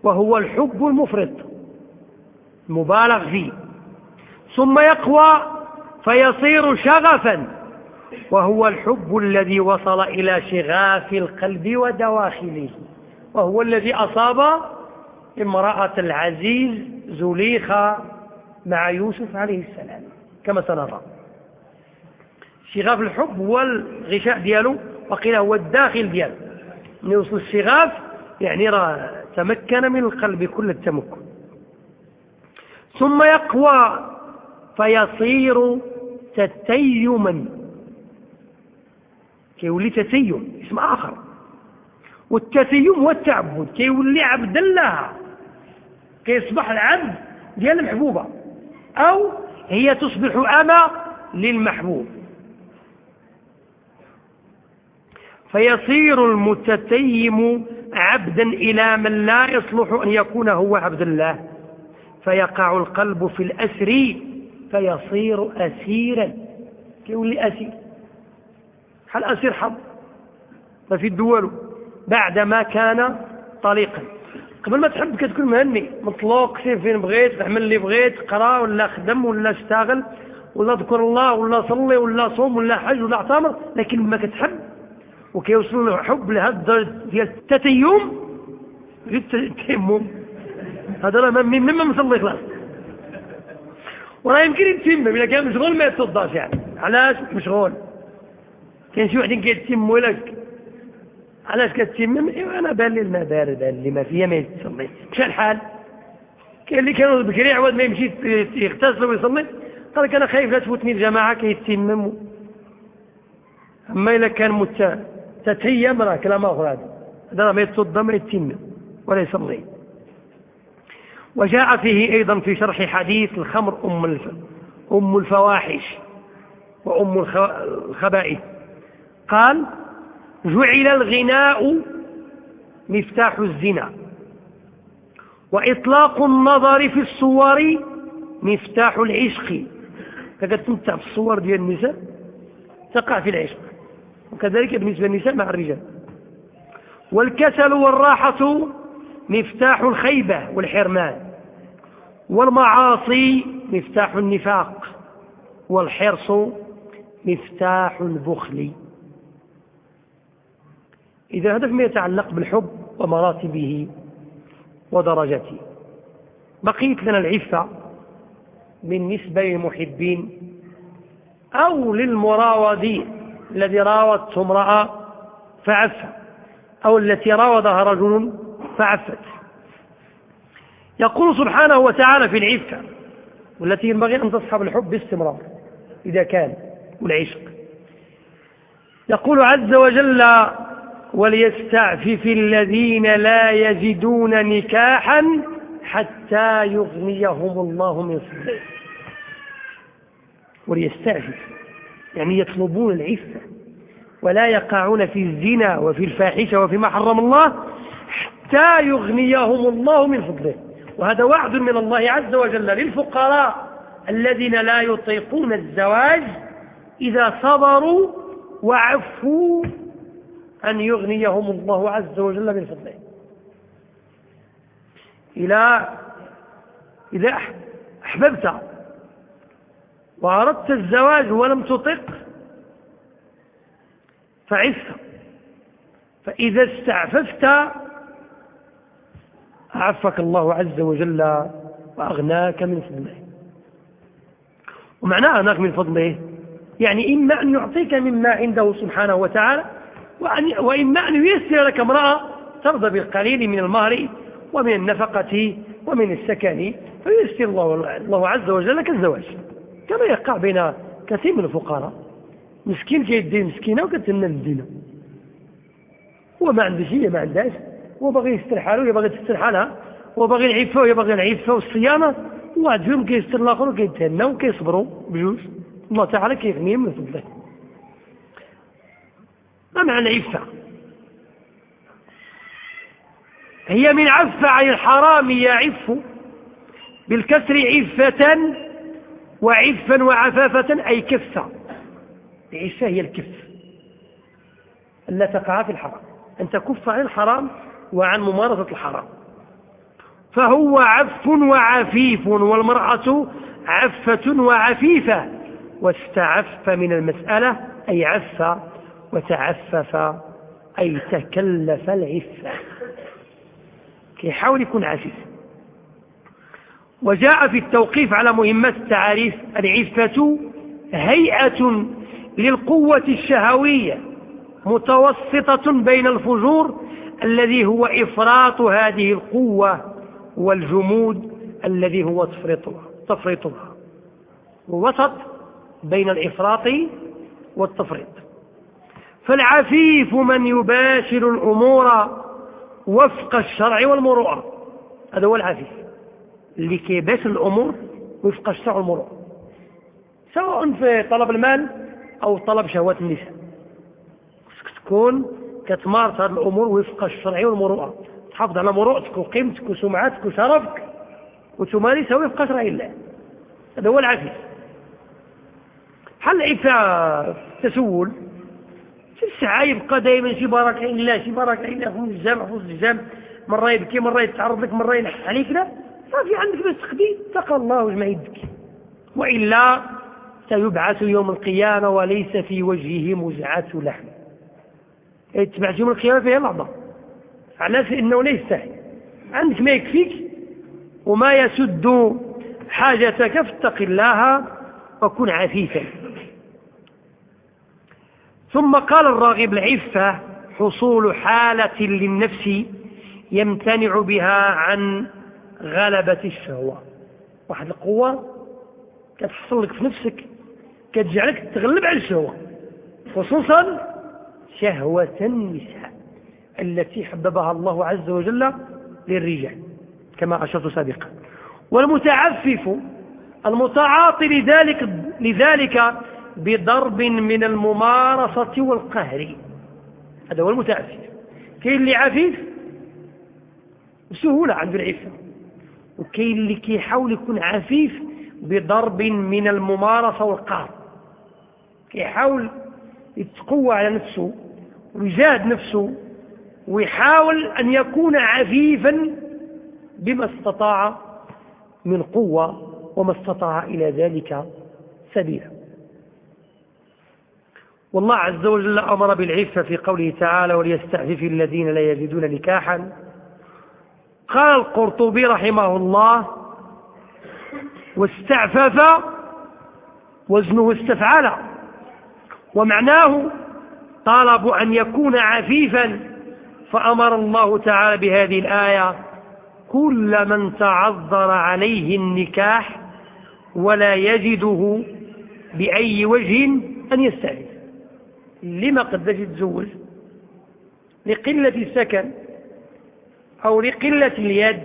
وهو الحب المفرط المبالغ فيه. ثم يقوى فيصير شغفا وهو الحب الذي وصل إلى شغاف القلب ودواخله. وهو الذي أصاب امرأة العزيز زليخة مع يوسف عليه السلام كما سنرى. شغاف الحب هو الغشاء دياله وقيل هو الداخل دياله من يوصل الشغاف يعني راه تمكن من القلب كل التمكن. ثم يقوى فيصير تتيما. كيولي تتيم اسم آخر. والتتيم هو التعبد كيولي عبد الله. كيصبح العبد ديال المحبوبة أو هي تصبح أما للمحبوب. فيصير المتتيم عبدا إلى من لا يصلح أن يكون هو عبد الله. فيقع القلب في الأسر فيصير أسيرا. كيولي أسير. حال أسير حظ؟ ففي الدول. بعدما كان طليقا. قبل ما تحب كتكون مهني مطلوق سير فين بغيت تعمل اللي بغيت قرا ولا خدم ولا اشتغل ولا ذكر الله ولا صلي ولا صوم ولا حج ولا اعتمر لكن ما كتحب. وكيوصل له حب لهذا الدرجه ديال التتيم هذا راه مما مصلي خلاص. وراه يمكن يتيمم إذا كان مشغول ما يتصداش يعني. علاش؟ مشغول. كاين شي واحد كيتيمم لك علاش كتيمم إيوا أنا بان لي الماء بارد بان لي ما فيا ما يتصلي. مشى الحال. كاين اللي كانوا بكري عوض ما يمشي يغتسل ويصلي. قال لك أنا خايف لا تفوتني الجماعة كيتيمم أما اذا كان مت تتيم راه كلام اخر هذا ما يتصدى ما يتيمم ولا يصلي وجاء فيه أيضا في شرح حديث الخمر أم. أم الفواحش وأم الخبائث. قال جعل الغناء مفتاح الزنا. وإطلاق النظر في الصور مفتاح العشق. تمتع في الصور ديال النساء؟ تقع في العشق. وكذلك بالنسبة للنساء مع الرجال. والكسل والراحة مفتاح الخيبة والحرمان. والمعاصي مفتاح النفاق. والحرص مفتاح البخل. إذا هذا فيما يتعلق بالحب ومراتبه ودرجته. بقيت لنا العفة بالنسبة للمحبين أو للمراودين. الذي راودته امرأة فعفى أو التي راودها رجل فعفت. يقول سبحانه وتعالى في العفة والتي ينبغي أن تصحب الحب باستمرار إذا كان والعشق. يقول عز وجل وليستعفف الذين لا يجدون نكاحا حتى يغنيهم الله من فضله. وليستعفف. يعني يطلبون العفة ولا يقعون في الزنا وفي الفاحشة وفيما حرم الله حتى يغنيهم الله من فضله. وهذا وعد من الله عز وجل للفقراء الذين لا يطيقون الزواج إذا صبروا وعفوا أن يغنيهم الله عز وجل من فضله. إلى إذا أحببت وأردت الزواج ولم تطق فعف فإذا استعففت أعفك الله عز وجل وأغناك من فضله. ومعنى أغناك من فضله يعني إما أن يعطيك مما عنده سبحانه وتعالى وإما أن ييسر لك امرأة ترضى بالقليل من المهر ومن النفقة ومن السكن فييسر الله, الله عز وجل لك الزواج كما يقع بين كثير من الفقراء. مسكين كيدي مسكينة وكتنى الدينة هو ما عنده شيء ما عندهاش هو باغي يستر حاله وهي باغي تستر حالها. هو باغي العفه وهي باغي العفه والصيانه واحد فيهم كيستر الآخر وكيتهنى وكيصبروا بجوج. الله تعالى كيغنيهم من فضله. ما معنى العفه هي من عف عن الحرام يعف بالكسر عفة وعفا وعفافة أي كفة العفة هي الكف. ألا تقع في الحرام. أن تكف عن الحرام وعن ممارسة الحرام. فهو عف وعفيف والمرأة عفة وعفيفة. واستعف من المسألة أي عف وتعفف أي تكلف العفة كيحاول يكون عفيف. وجاء في التوقيف على مهمات التعاريف العفة هيئة للقوة الشهوية متوسطة بين الفجور الذي هو إفراط هذه القوة والجمود الذي هو تفريطها تفريطها. وسط بين الإفراط والتفريط. فالعفيف من يباشر الأمور وفق الشرع والمروءة. هذا هو العفيف. اللي كيباشر الأمور وفق الشرع والمروءة سواء في طلب المال أو طلب شهوات النساء. تكون كتمارس هذه الأمور وفق الشرع والمروءة تحافظ على مروءتك وقيمتك وسمعتك وشرفك وتمارسها وفق شرع الله. هذا هو العفيف حل عفا تسول في الساعة يبقى دائما شي بركة إلا شي بركة إلا في الجامع في الجامع مرة يبكي مرة يتعرض لك مرة ينحس عليك لا. صافي عندك بس تقدي اتقى الله وجمع يدك. وإلا سيبعث يوم القيامة وليس في وجهه مزعة لحم. تبعث يوم القيامة فيها لحظة. على أنه لا يستحي عندك ما يكفيك وما يسد حاجتك فاتق الله وكن عفيفا. ثم قال الراغب العفة حصول حالة للنفس يمتنع بها عن غلبة الشهوة. واحد القوة كتحصل لك في نفسك كتجعلك تغلب على الشهوة خصوصا شهوة النساء التي حببها الله عز وجل للرجال كما أشرت سابقا. والمتعفف المتعاطي لذلك, لذلك بضرب من الممارسة والقهر. هذا هو المتعفف. كاين اللي عفيف بسهولة عنده العفة. وكاين اللي كيحاول يكون عفيف بضرب من الممارسة والقهر. كيحاول يتقوى على نفسه ويجاهد نفسه ويحاول أن يكون عفيفا بما استطاع من قوة وما استطاع إلى ذلك سبيلا. والله عز وجل أمر بالعفة في قوله تعالى وليستعفف الذين لا يجدون نكاحا قال القرطبي رحمه الله واستعفف وزنه استفعل. ومعناه طلب أن يكون عفيفا فأمر الله تعالى بهذه الآية كل من تعذر عليه النكاح ولا يجده بأي وجه أن يستعفف. لما قد يتزوج لقلة السكن أو لقلة اليد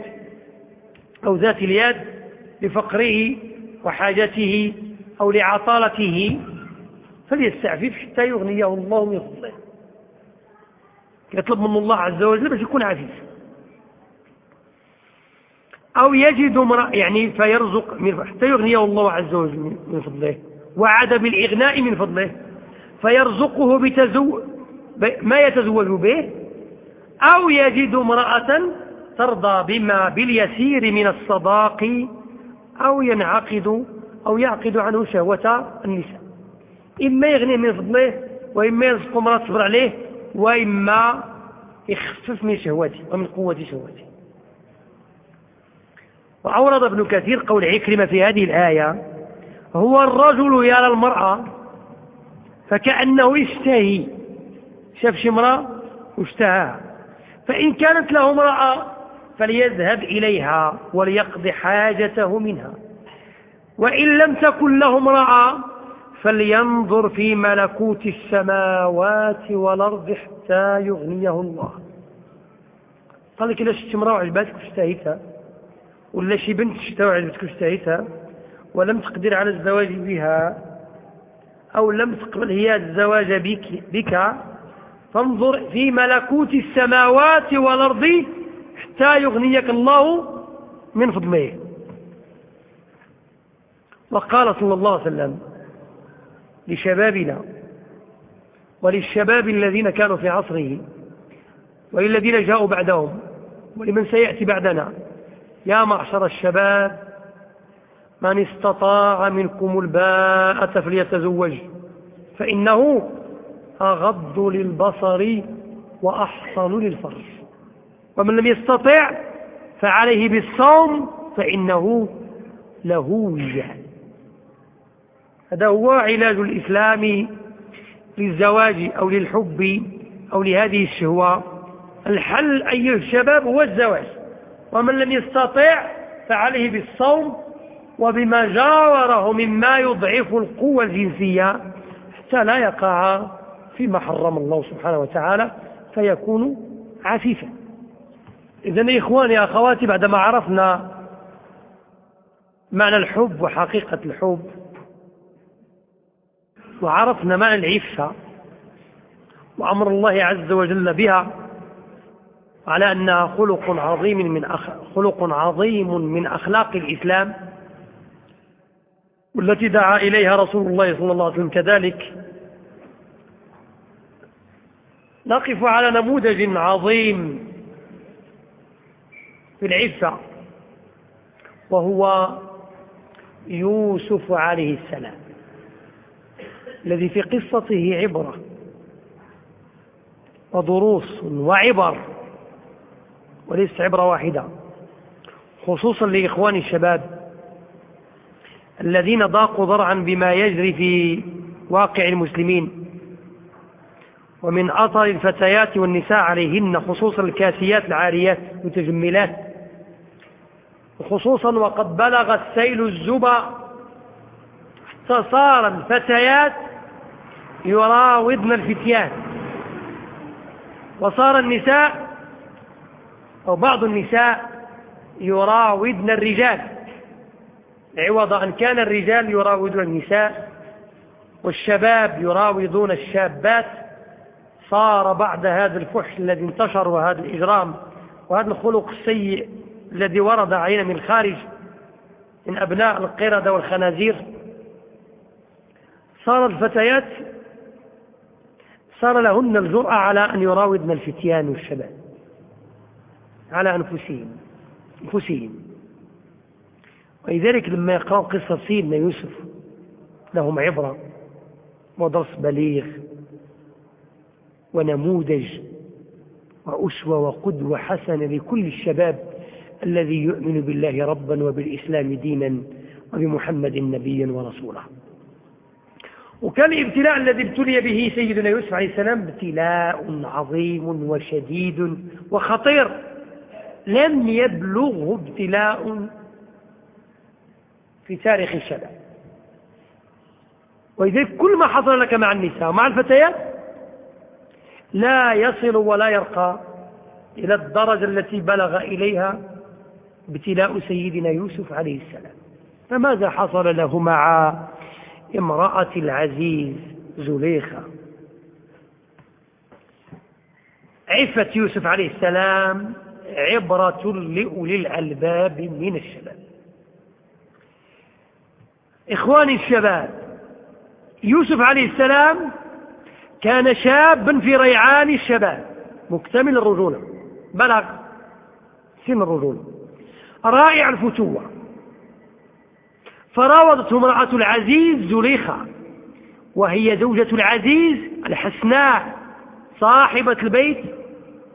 أو ذات اليد لفقره وحاجته أو لعطالته. فليستعفف حتى يغنيه الله من فضله. يطلب من الله عز وجل باش يكون عفيف. أو يجد امرأة يعني فيرزق من حتى يغنيه الله عز وجل من فضله. وعد بالإغناء من فضله. فيرزقه بتزو ما يتزوج به؟ أو يجد امرأة ترضى بما باليسير من الصداق أو ينعقد أو يعقد عنه شهوة النساء. إما يغني من فضله وإما يرزق امرأة تصبر عليه وإما يخفف من شهوته ومن قوة شهوته. وأورد ابن كثير قول عكرمة في هذه الآية هو الرجل يرى المرأة فكأنه يشتهي. شاف شي امرأة واشتهاها. فإن كانت له امرأة فليذهب إليها وليقضي حاجته منها. وإن لم تكن له امرأة فلينظر في ملكوت السماوات والأرض حتى يغنيه الله. قال لك إلا شفت امرأة وعجباتك واشتهيتها ولا شي بنت شفتها وعجبتك واشتهيتها ولم تقدر على الزواج بها؟ أو لم تقبل هي الزواج بك, بك؟ فانظر في ملكوت السماوات والأرض حتى يغنيك الله من فضله. وقال صلى الله عليه وسلم لشبابنا وللشباب الذين كانوا في عصره وللذين جاءوا بعدهم ولمن سيأتي بعدنا يا معشر الشباب من استطاع منكم الباءة فليتزوج فإنه أغض للبصر وأحصن للفرج. ومن لم يستطع فعليه بالصوم فإنه له وجه. هذا هو علاج الإسلام للزواج أو للحب أو لهذه الشهوة. الحل أيها الشباب هو الزواج. ومن لم يستطع فعليه بالصوم وبما جاوره مما يضعف القوة الجنسية حتى لا يقع فيما حرم الله سبحانه وتعالى فيكون عفيفا إذا يا إخواني أخواتي بعدما عرفنا معنى الحب وحقيقة الحب وعرفنا معنى العفة وأمر الله عز وجل بها على أنها خلق عظيم من. خلق عظيم من أخلاق الإسلام والتي دعا إليها رسول الله صلى الله عليه وسلم كذلك نقف على نموذج عظيم في العفة وهو يوسف عليه السلام الذي في قصته عبرة ودروس وعبر وليست عبرة واحدة خصوصا لإخوان الشباب الذين ضاقوا ضرعا بما يجري في واقع المسلمين. ومن أطر الفتيات والنساء عليهن خصوصا الكاسيات العاريات المتجملات. وخصوصا وقد بلغ السيل الزبا حتى صار الفتيات يراودن الفتيان. وصار النساء أو بعض النساء يراودن الرجال. عوض أن كان الرجال يراودون النساء والشباب يراودون الشابات. صار بعد هذا الفحش الذي انتشر وهذا الإجرام وهذا الخلق السيء الذي ورد علينا من الخارج من أبناء القردة والخنازير صار الفتيات صار لهن الجرأة على أن يراودن الفتيان والشباب على أنفسهم أنفسهم. ولذلك لما يقرأوا قصة سيدنا يوسف لهم عبرة ودرس بليغ. ونموذج وأسوة وقدوة حسنة لكل الشباب الذي يؤمن بالله ربا وبالإسلام دينا وبمحمد نبيا ورسولا. وكان الابتلاء الذي ابتلي به سيدنا يوسف عليه السلام ابتلاء عظيم وشديد وخطير. لم يبلغه ابتلاء في تاريخ الشباب. ولذلك كل ما حصل لك مع النساء ومع الفتيات لا يصل ولا يرقى إلى الدرجة التي بلغ إليها ابتلاء سيدنا يوسف عليه السلام. فماذا حصل له مع امرأة العزيز زليخة؟ عفة يوسف عليه السلام عبرة لأولي الألباب من الشباب. إخواني الشباب يوسف عليه السلام كان شابا في ريعان الشباب مكتمل الرجولة بلغ سن الرجولة رائع الفتوة. فراودته امرأة العزيز زليخة وهي زوجة العزيز الحسناء صاحبة البيت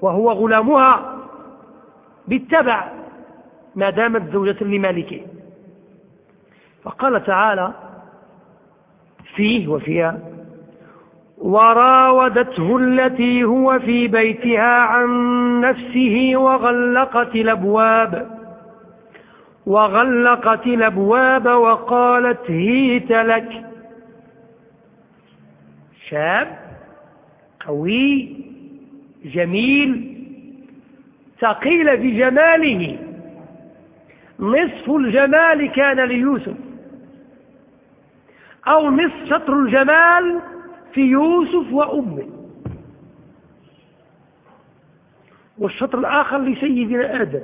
وهو غلامها بالتبع ما دامت زوجة لمالكه. فقال تعالى فيه وفيها وراودته التي هو في بيتها عن نفسه وغلقت الأبواب وغلقت الأبواب وقالت هيت لك. شاب قوي جميل ثقيل بجماله نصف الجمال كان ليوسف أو نصف شطر الجمال في يوسف وأمه. والشطر الآخر لسيدنا آدم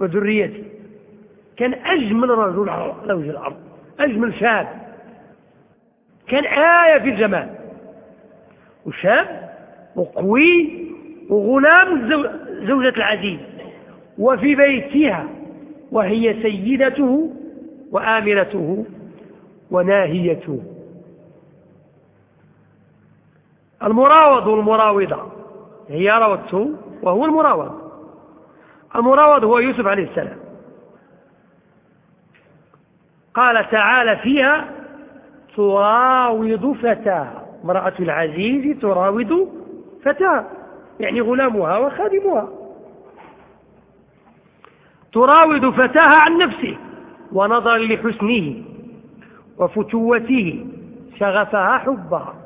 وذريته. كان أجمل رجل على وجه الأرض أجمل شاب. كان آية في الجمال وشاب وقوي وغلام زوجة العزيز. وفي بيتها وهي سيدته وآمرته وناهيته. المراوض والمراوضة هي راودته وهو المراوض المراوض هو يوسف عليه السلام. قال تعالى فيها تراود فتاها امرأة العزيز تراود فتاها يعني غلامها وخادمها. تراود فتاها عن نفسه ونظرا لحسنه وفتوته. شغفها حبها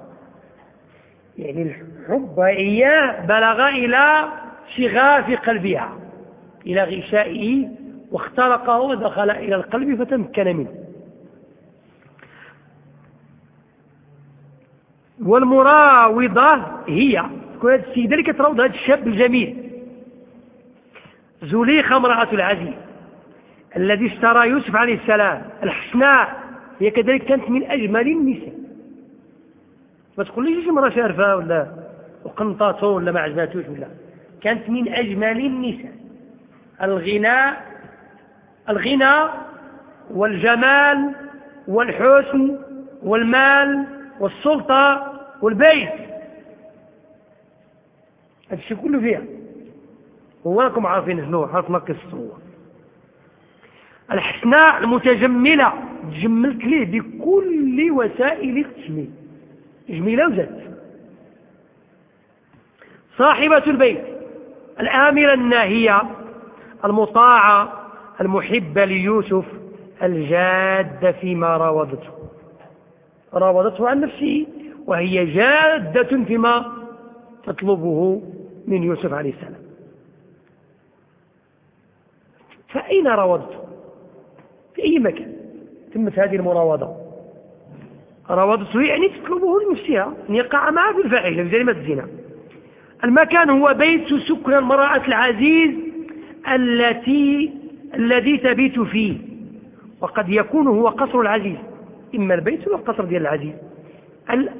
يعني الحب إياه بلغ إلى شغاف قلبها إلى غشائه واخترقه ودخل إلى القلب فتمكن منه. والمراوضة هي تكون هذه السيدة اللي كتراوض هذا الشاب الجميل. زليخة امرأة العزيز الذي اشترى يوسف عليه السلام الحسناء هي كذلك كانت من أجمل النساء. ما شي مرة شارفة ولا وقنطاته ولا ما عجباتوش ولا. كانت من أجمل النساء. الغناء الغنى والجمال والحسن والمال والسلطة والبيت. هذا الشيء كله فيها. هو راكم عارفين شنو؟ حرف نقص الصور الحسناء المتجملة. تجملت ليه بكل وسائل التجميل. جميلة وزاد صاحبة البيت الآمرة الناهية المطاعة المحبة ليوسف الجادة فيما راودته. راودته عن نفسه وهي جادة فيما تطلبه من يوسف عليه السلام. فأين راودته؟ في أي مكان؟ تمت هذه المراوضة راودته يعني تطلبه لنفسها أن يقع معها في في جريمة الزنا المكان هو بيت سكن المرأة العزيز التي الذي تبيت فيه. وقد يكون هو قصر العزيز. إما البيت ولا القصر ديال العزيز.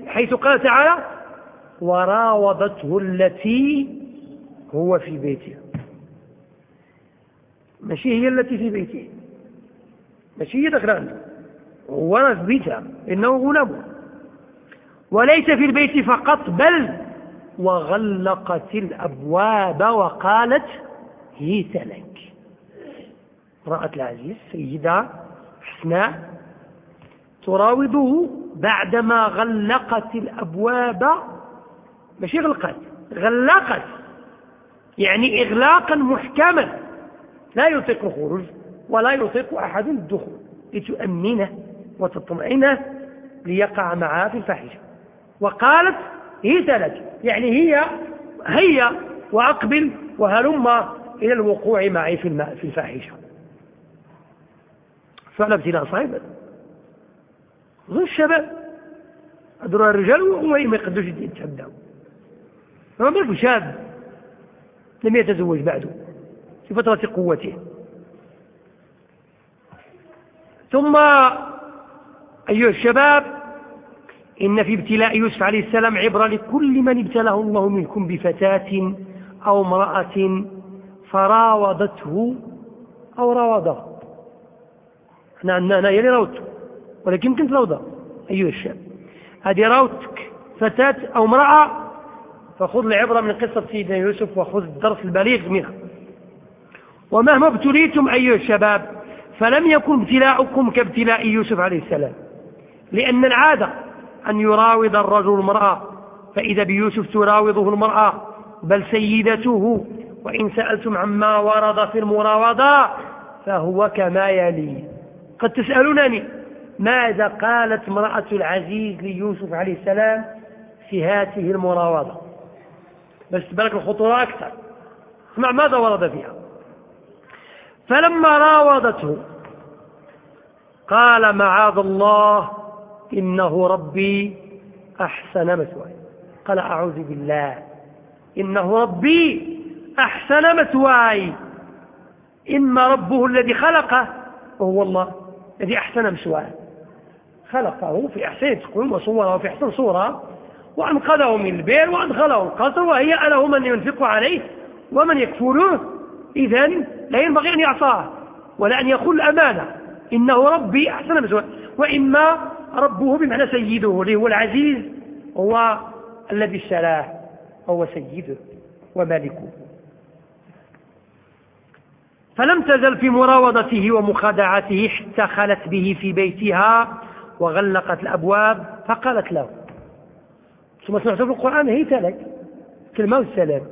حيث قال تعالى وراودته التي هو في بيتها ماشي هي التي في بيته. ماشي هي دخل عنده بيتها إنه غلام. وليس في البيت فقط بل وغلقت الأبواب وقالت هيت لك. امرأة العزيز سيدة حسناء تراوده بعدما غلقت الأبواب. ماشي غلقت غلقت يعني إغلاقا محكما. لا يطيق الخروج ولا يطيق أحد الدخول. لتؤمنه. وتطمئنه ليقع معها في الفاحشة. وقالت هي لك يعني هي هيا وأقبل وهلم إلى الوقوع معي في في الفاحشة. فعل ابتلاء صعيب غير الشباب. هذول الرجال وهم ما يقدوش يتحدوا ما بالك شاب لم يتزوج بعده في فترة قوته. ثم أيها الشباب إن في ابتلاء يوسف عليه السلام عبرة لكل من ابتلاه الله منكم بفتاة أو امرأة فراودته أو راوده. إحنا عندنا أنا يلي راودته ولكن يمكن تراوده أيها الشاب هذه راودتك فتاة أو امرأة فخذ العبرة من قصة سيدنا يوسف وخذ الدرس البليغ منها. ومهما ابتليتم أيها الشباب فلم يكن ابتلاؤكم كابتلاء يوسف عليه السلام. لأن العادة أن يراوض الرجل المرأة فإذا بيوسف تراوضه المرأة بل سيدته وإن سألتم عما ورد في المراوضة فهو كما يلي. قد تسألونني ماذا قالت امرأة العزيز ليوسف عليه السلام في هذه المراوضة بس تبارك الخطورة أكثر. اسمع ماذا ورد فيها. فلما راودته قال معاذ الله إنه ربي أحسن مثواي. قال أعوذ بالله. إنه ربي أحسن مثواي. إما ربه الذي خلقه وهو الله. الذي أحسن مثواه خلقه في أحسن تقويم وصوره في أحسن صورة. وأنقذه من البئر وأدخله القصر وهيأ له من ينفق عليه ومن يكفله. إذا لا ينبغي أن يعصاه ولا أن يقول الأمانة. إنه ربي أحسن مثواه وإما ربه بمعنى سيده اللي هو العزيز هو الذي اشتراه هو سيده ومالكه. فلم تزل في مراوضته ومخادعته حتى خلت به في بيتها وغلقت الأبواب فقالت له. ثم سمعت في القرآن هيت لك. كلمة والسلام.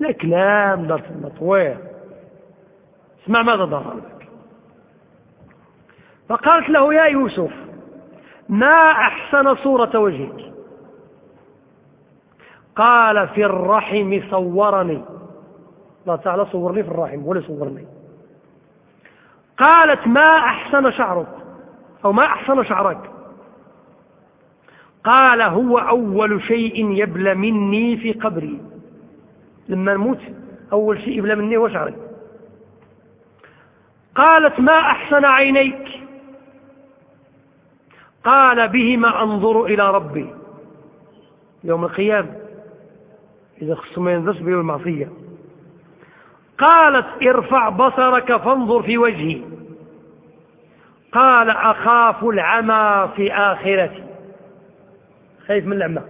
لا كلام دار طويل اسمع ماذا لك فقالت له يا يوسف ما أحسن صورة وجهك? قال في الرحم صورني. الله تعالى صورني في الرحم ولا صورني. قالت ما أحسن شعرك أو ما أحسن شعرك؟ قال هو أول شيء يبلى مني في قبري. لما نموت أول شيء يبلى مني هو شعري. قالت ما أحسن عينيك؟ قال بهما أنظر إلى ربي. يوم القيامة. إذا خصم ما ينظرش به المعصية. قالت ارفع بصرك فانظر في وجهي. قال أخاف العمى في آخرتي. خايف من العمى.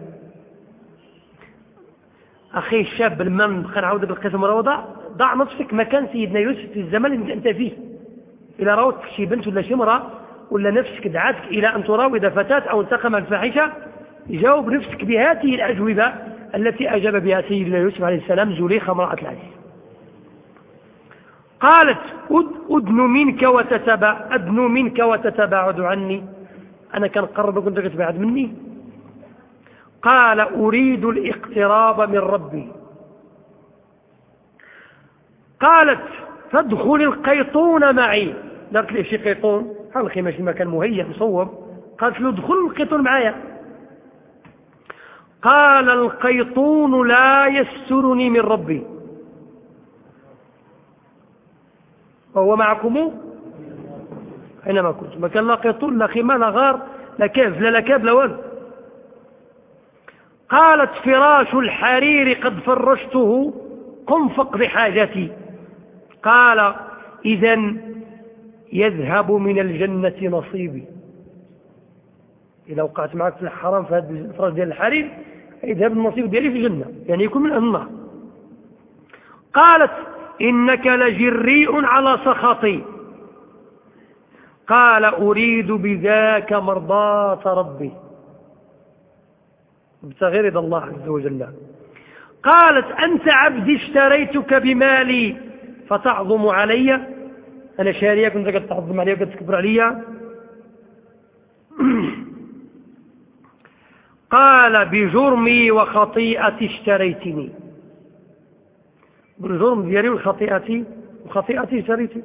أخي الشاب لما نبقى نعاودك القصة مروضة ضع نفسك مكان سيدنا يوسف في الزمن اللي أنت فيه. إلى راوتك شي بنت ولا شي امرأة ولا نفسك دعاتك إلى أن تراود فتاة أو انتقم الفاحشة؟ جاوب نفسك بهذه الأجوبة التي أجاب بها سيدنا يوسف عليه السلام زليخة امرأة العزيز. قالت أدن منك وتتبع أدنو منك وتتباعد عني. أنا كان قرب كنت تبعد مني. قال أريد الاقتراب من ربي. قالت فادخل القيطون معي. قالت لي شي قيطون؟ حلقي ماشي مكان مهيأ مصوب. قالت له ادخل القيطون معايا. قال القيطون لا يسترني من ربي. وهو معكم؟ أينما كنتم ما كان لا قيطون لا خيمة لا غار لا كاف لا لكاب لا والو قالت فراش الحرير قد فرشته قم فقد حاجتي. قال إذا يذهب من الجنة نصيبي. إذا وقعت معك في الحرام في هذا الفراش ديال الحرير يذهب النصيب ديالي في الجنة يعني يكون من النار. قالت إنك لجريء على سخطي. قال أريد بذاك مرضاة ربي. ابتغي رضا الله عز وجل. قالت أنت عبدي اشتريتك بمالي فتعظم علي؟ أنا شارية كنت قد تعظم علي وقد تكبر قال بجرمي وخطيئتي اشتريتني. بالجرم ديالي وخطيئتي وخطيئتي اشتريتي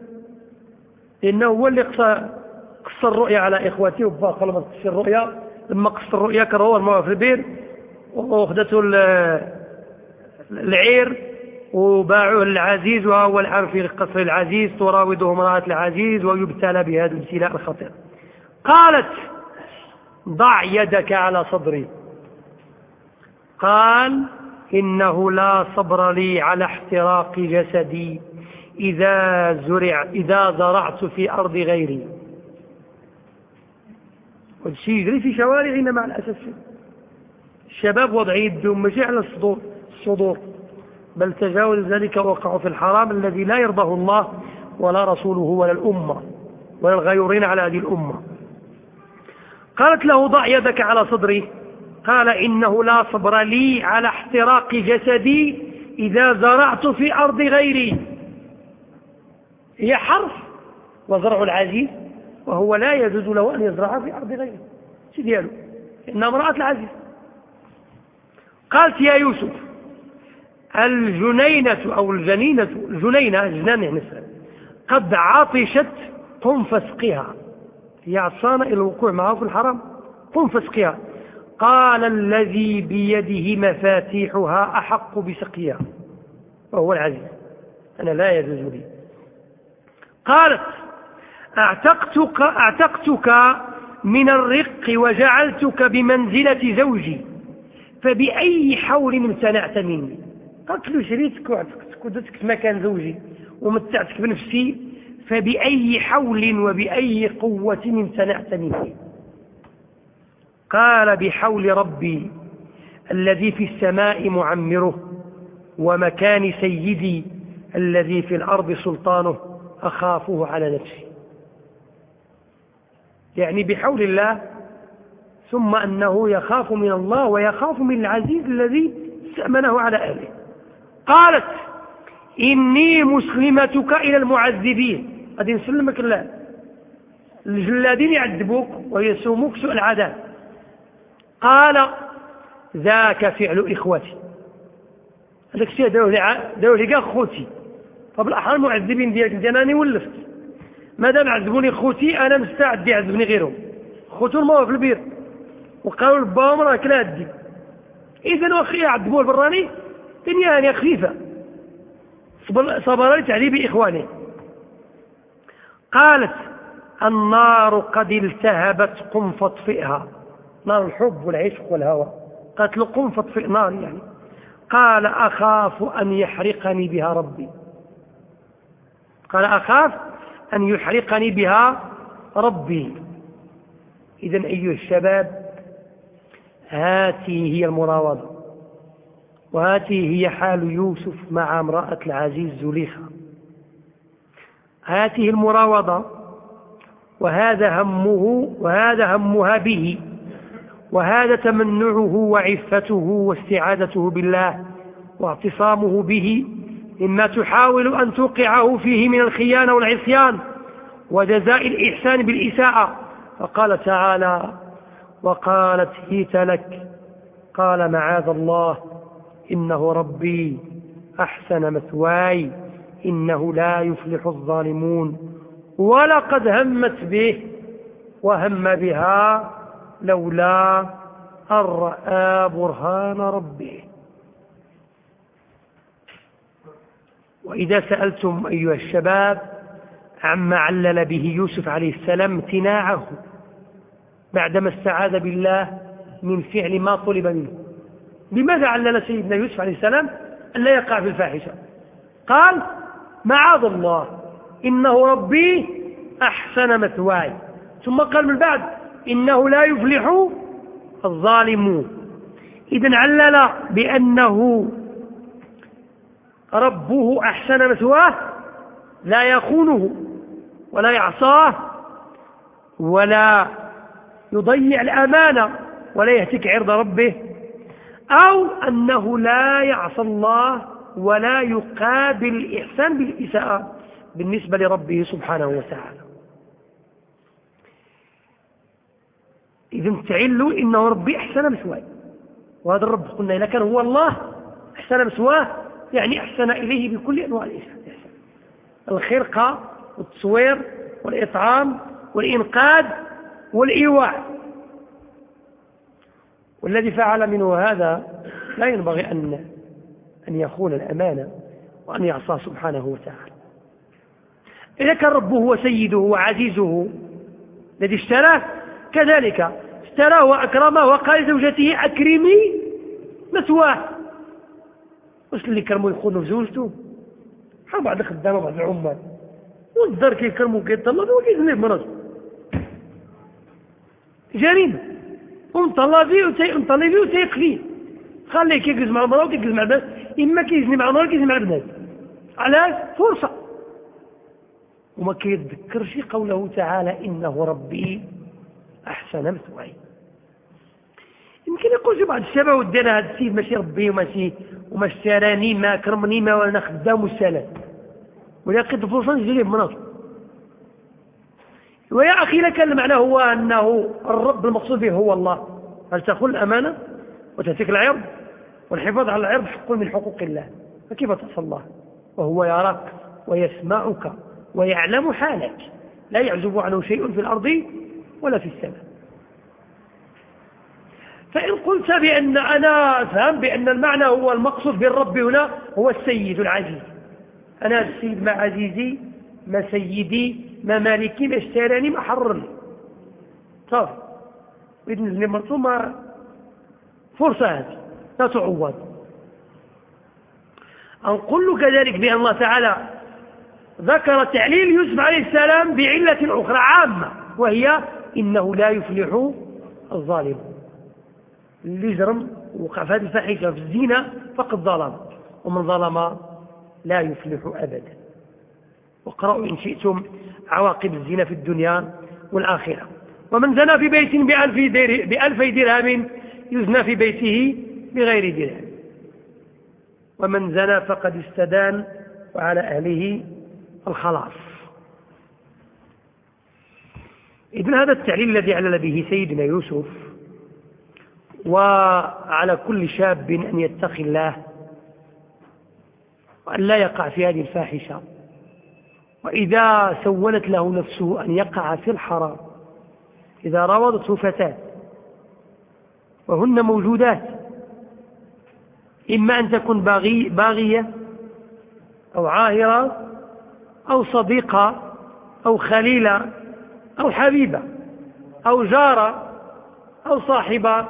لأنه هو اللي قص الرؤيا على إخوتي وباقى لما قص الرؤيا. لما قص الرؤيا كان هو في البير وأخذته العير. وباعوه للعزيز وهو الآن في قصر العزيز تراوده امرأة العزيز ويبتلى بهذا الابتلاء الخطير قالت ضع يدك على صدري. قال إنه لا صبر لي على احتراق جسدي إذا, زرع إذا زرعت في أرض غيري. والشيء يجري في شوارعنا مع الأسف. الشباب وضع يدهم ماشي على الصدور الصدور بل تجاوز ذلك وقعوا في الحرام الذي لا يرضاه الله ولا رسوله ولا الأمة ولا الغيورين على هذه الأمة. قالت له ضع يدك على صدري. قال إنه لا صبر لي على احتراق جسدي إذا زرعت في أرض غيري. هي حرف وزرع العزيز وهو لا يجوز له أن يزرع في أرض غيره. شي ديالو إنها امرأة العزيز. قالت يا يوسف الجنينة أو الجنينة الجنينة جنان يعني قد عطشت قم فاسقها. هي عطشانة إلى الوقوع معه في الحرام؟ قم فاسقها. قال الذي بيده مفاتيحها أحق بسقيها. وهو العزيز. أنا لا يجوز لي. قالت أعتقتك, أعتقتك من الرق وجعلتك بمنزلة زوجي فبأي حول امتنعت مني؟ قالت له شريتك وعتقتك ودتك في مكان زوجي ومتعتك بنفسي فبأي حول وبأي قوة امتنعت مني قال بحول ربي الذي في السماء معمره ومكان سيدي الذي في الأرض سلطانه أخافه على نفسي. يعني بحول الله ثم أنه يخاف من الله ويخاف من العزيز الذي استأمنه على أهله. قالت إني مسلمتك إلى المعذبين. قد نسلمك الله الجلادين يعذبوك ويسوموك سوء العذاب. قال ذاك فعل إخوتي. هذاك الشيء داروه لي كاع خوتي. فبالأحرى المعذبين ديالك انت أنا ولفت. مادام عذبوني خوتي أنا مستعد يعذبني غيرهم. خوتو الماء في البير. وقالوا لباهم راه كلا هدي اذا واخا يعذبوه البراني. دنيا يعني خفيفة. صبر لتعذيب اخوانه قالت النار قد التهبت قم فاطفئها. نار الحب والعشق والهوى. قالت له قم فاطفئ نار يعني. قال أخاف أن يحرقني بها ربي. قال أخاف أن يحرقني بها ربي. إذا أيها الشباب هاته هي المراوضة. وهاته هي حال يوسف مع امرأة العزيز زليخة. هاته المراوضة وهذا همه وهذا همها به وهذا تمنعه وعفته واستعادته بالله واعتصامه به مما تحاول أن توقعه فيه من الخيانة والعصيان وجزاء الإحسان بالإساءة. فقال تعالى وقالت هيت لك قال معاذ الله إنه ربي أحسن مثواي إنه لا يفلح الظالمون. ولقد همت به وهم بها لولا أن رأى برهان ربه. وإذا سألتم أيها الشباب عما علل به يوسف عليه السلام امتناعه بعدما استعاذ بالله من فعل ما طلب منه. لماذا علل سيدنا يوسف عليه السلام أن لا يقع في الفاحشة؟ قال معاذ الله إنه ربي أحسن مثواي. ثم قال من بعد إنه لا يفلح الظالمون إذا علل بأنه ربه أحسن مثواه لا يخونه ولا يعصاه ولا يضيع الأمانة ولا يهتك عرض ربه. أو أنه لا يعصى الله ولا يقابل الإحسان بالإساءة بالنسبة لربه سبحانه وتعالى. إذا تعلوا إنه ربي أحسن مثواي وهذا الرب قلنا إذا كان هو الله أحسن مثواه يعني أحسن إليه بكل أنواع الإحسان. الخرقة والتصوير والإطعام والإنقاذ والإيواء. والذي فعل منه هذا لا ينبغي أن أن يخون الأمانة وأن يعصى سبحانه وتعالى. إذا كان ربه هو سيده وعزيزه الذي اشتراه كذلك اشتراه وأكرمه وقال لزوجته أكرمي مثواه. واش اللي كرموا يخونوا في زوجته. بحال بعض الخدامة بعض العمال والدار كيكرموا كيطلب وكيزني بمراته جريمة. ومطلع فيه ومطلع فيه وتيقفيه خليه كيجلس مع المراه وكيجلس مع البنات اما كيزني مع المراه وكيزني مع البنات علاش فرصه وما كيتذكرش قوله تعالى انه ربي احسن مثواي يمكن يقول بعض الشباب ودينا هذا السيد ماشي ربي وماشي وما اشتراني ما اكرمني ما وأنا خدام والسلام ولكن فرصه نجري بمناطق ويا أخي لك المعنى هو أنه الرب المقصود به هو الله. هل تقول الأمانة وتهتك العرض؟ والحفاظ على العرض حق من حقوق الله. فكيف تصل الله؟ وهو يراك ويسمعك ويعلم حالك. لا يعزب عنه شيء في الأرض ولا في السماء. فإن قلت بأن أنا أفهم بأن المعنى هو المقصود بالرب هنا هو السيد العزيز. أنا السيد ما عزيزي ما سيدي ما مالكي ما اشتراني ما حررني صافي بإذن الله مرسومة فرصة هذه لا تعوض. أنقل كذلك بأن الله تعالى ذكر تعليل يوسف عليه السلام بعلة أخرى عامة وهي إنه لا يفلح الظالم. اللي جرم وقع في هذه الفاحشة في الزنا فقد ظلم ومن ظلم لا يفلح أبدا. واقرأوا إن شئتم عواقب الزنا في الدنيا والآخرة. ومن زنى في بيت بألف بألفي درهم يزنى في بيته بغير درهم. ومن زنى فقد استدان وعلى أهله الخلاص. إذن هذا التعليل الذي علل به سيدنا يوسف وعلى كل شاب أن يتقي الله وأن لا يقع في هذه الفاحشة. وإذا سولت له نفسه أن يقع في الحرام إذا راودته فتاة وهن موجودات إما أن تكون باغي باغية أو عاهرة أو صديقة أو خليلة أو حبيبة أو جارة أو صاحبة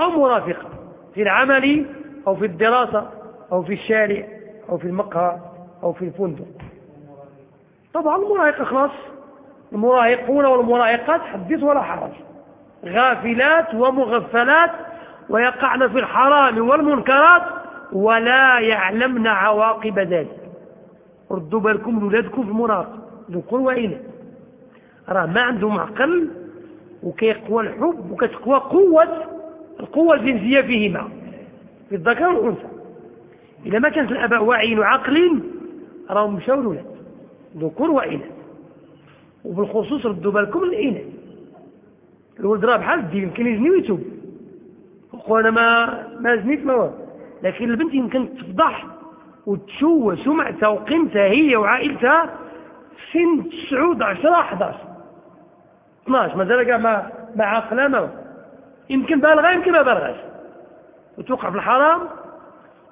أو مرافقة في العمل أو في الدراسة أو في الشارع أو في المقهى أو في الفندق. طبعا المراهق خلاص. المراهقون والمراهقات حدث ولا حرج. غافلات ومغفلات ويقعن في الحرام والمنكرات ولا يعلمن عواقب ذلك. ردوا بالكم لولادكم في المراهقة ذكور وإناث راه ما عندهم عقل وكيقوى الحب وكتقوى قوة القوة الجنسية فيهما في الذكر والأنثى. إذا ما كانت الآباء واعيين وعاقلين راهم مشاو الولاد ذكور وإناث وبالخصوص ردوا بالكم الإناث الولد راه بحال الدين يمكن يزني ويتوب. وأنا ما ما زنيت ما لكن البنت يمكن تفضح وتشوه سمعتها وقيمتها هي وعائلتها سن 9 10 11 12 مازال كاع ما ما عاقلة ما يمكن بالغة يمكن ما بالغاش. وتوقع في الحرام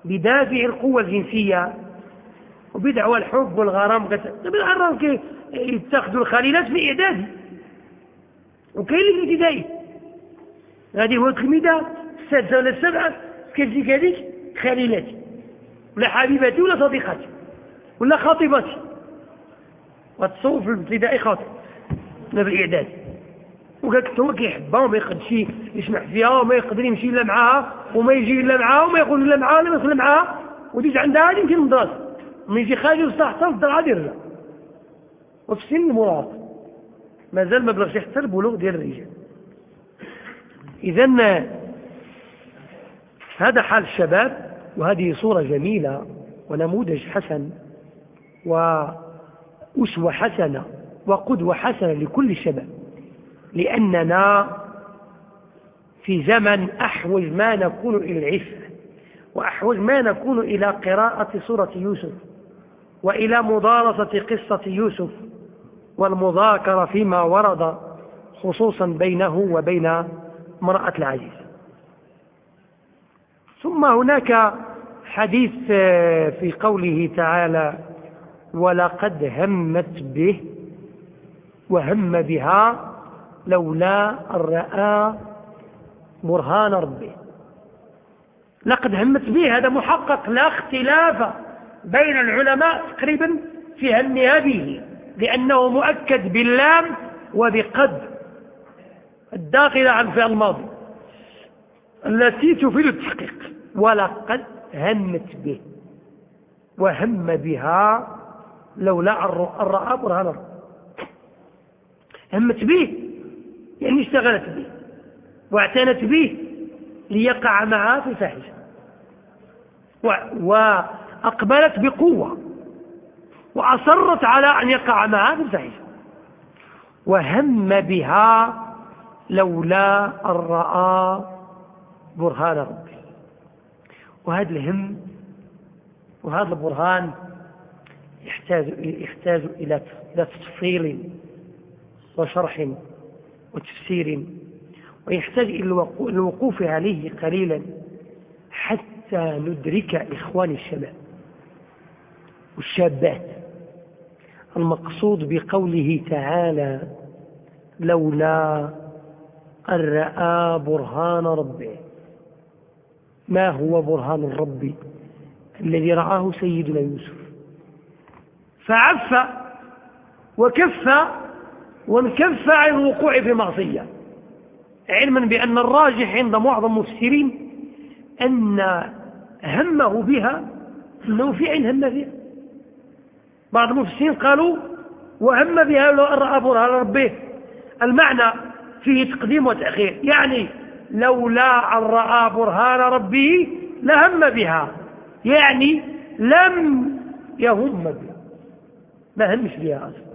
بدافع القوة الجنسية وبدعوى الحب والغرام بالحرام يتخذوا الخليلات في إعدادي وكاين الابتدائي. غادي هو التلميذة السادسة ولا السبعة كتجيك هذيك خليلاتي ولا حبيبتي ولا صديقتي ولا خطيبتي وتصوف في الابتدائي خاطئ. ولا في الإعداد. وقال لك هو كيحبها وما يقدرش يسمع فيها وما يقدر يمشي إلا معاها وما يجي إلا معاها وما يقول إلا معاها ولا يصل معاها. وديج عندها غادي يمكن المدرسة. ما يجي خارج حتى الدار غادي يرجع وفي سن المراهقه مازال ما بلغش حتى البلوغ ديال الرجال. اذا هذا حال الشباب وهذه صورة جميلة ونموذج حسن وأسوة حسنة وقدوة حسنة لكل الشباب. لأننا في زمن أحوج ما نكون إلى العفة وأحوج ما نكون إلى قراءة سورة يوسف. وإلى مدارسة قصة يوسف والمذاكرة فيما ورد خصوصا بينه وبين امرأة العزيز. ثم هناك حديث في قوله تعالى ولقد همت به وهم بها لولا أن رأى برهان ربه. لقد همت به هذا محقق لا اختلاف بين العلماء تقريبا في همها به لأنه مؤكد باللام وبقد الداخلة عن فعل الماضي. التي تفيد التحقيق ولقد همت به وهم بها لولا أن رأى برهان ربه همت به يعني اشتغلت به واعتنت به ليقع معها في الفاحشة. وأقبلت بقوة وأصرت على أن يقع معها في الفاحشة وهم بها لولا أن رأى برهان ربه. وهذا الهم وهذا البرهان يحتاج يحتاج إلى تفصيل وشرح وتفسير ويحتاج إلى الوقوف عليه قليلا حتى ندرك إخوان الشباب. والشابات المقصود بقوله تعالى لولا أن رأى برهان ربه. ما هو برهان الرب؟ الذي رآه سيدنا يوسف. فعف وكف وانكف عن الوقوع في معصية. علما بأن الراجح عند معظم المفسرين أن همه بها أنه في عين هم بها بعض المفسرين قالوا وهم بها لو أن برهان ربه. المعنى فيه تقديم وتأخير. يعني لولا أن رأى برهان ربه لهم بها. يعني لم يهم بها. ما همش بها أصلا.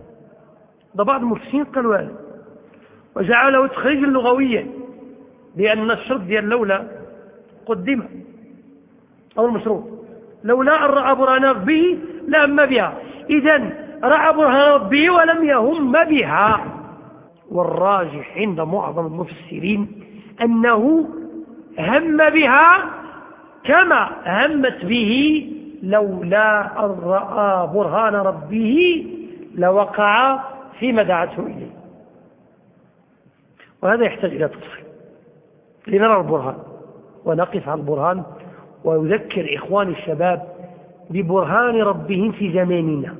ده بعض المفسرين قالوا هذا. وجعله تخريجا لغويا. لأن الشرط ديال لولا قدم أو المشروط. لولا أن رأى برهان ربه لهم بها. إذا رأى برهان ربه ولم يهم بها. والراجح عند معظم المفسرين أنه هم بها كما همت به لولا أن رأى برهان ربه لوقع فيما دعته إليه. وهذا يحتاج إلى تفصيل لنرى البرهان ونقف على البرهان ويذكر إخوان الشباب ببرهان ربهم في زماننا.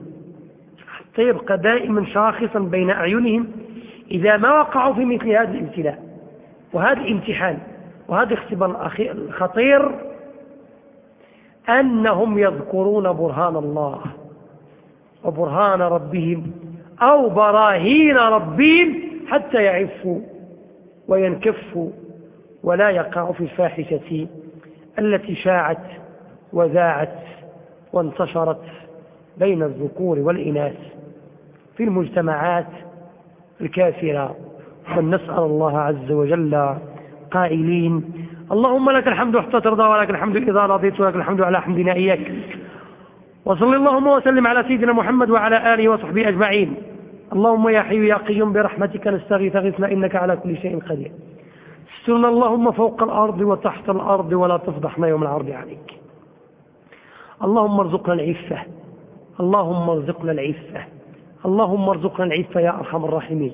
حتى يبقى دائما شاخصا بين أعينهم إذا ما وقعوا في مثل هذا الابتلاء وهذا الامتحان وهذا الاختبار الخطير أنهم يذكرون برهان الله وبرهان ربهم أو براهين ربهم حتى يعفوا وينكفوا ولا يقعوا في الفاحشة التي شاعت وذاعت وانتشرت بين الذكور والإناث في المجتمعات الكافرة. فلنسأل الله عز وجل قائلين اللهم لك الحمد حتى ترضى ولك الحمد إذا رضيت ولك الحمد على حمدنا إياك. وصل اللهم وسلم على سيدنا محمد وعلى آله وصحبه أجمعين. اللهم يا حي يا قيوم برحمتك نستغيث غثنا إنك على كل شيء قدير. استرنا اللهم فوق الأرض وتحت الأرض ولا تفضحنا يوم العرض عليك. اللهم ارزقنا العفة. اللهم ارزقنا العفة. اللهم ارزقنا العفة يا أرحم الراحمين.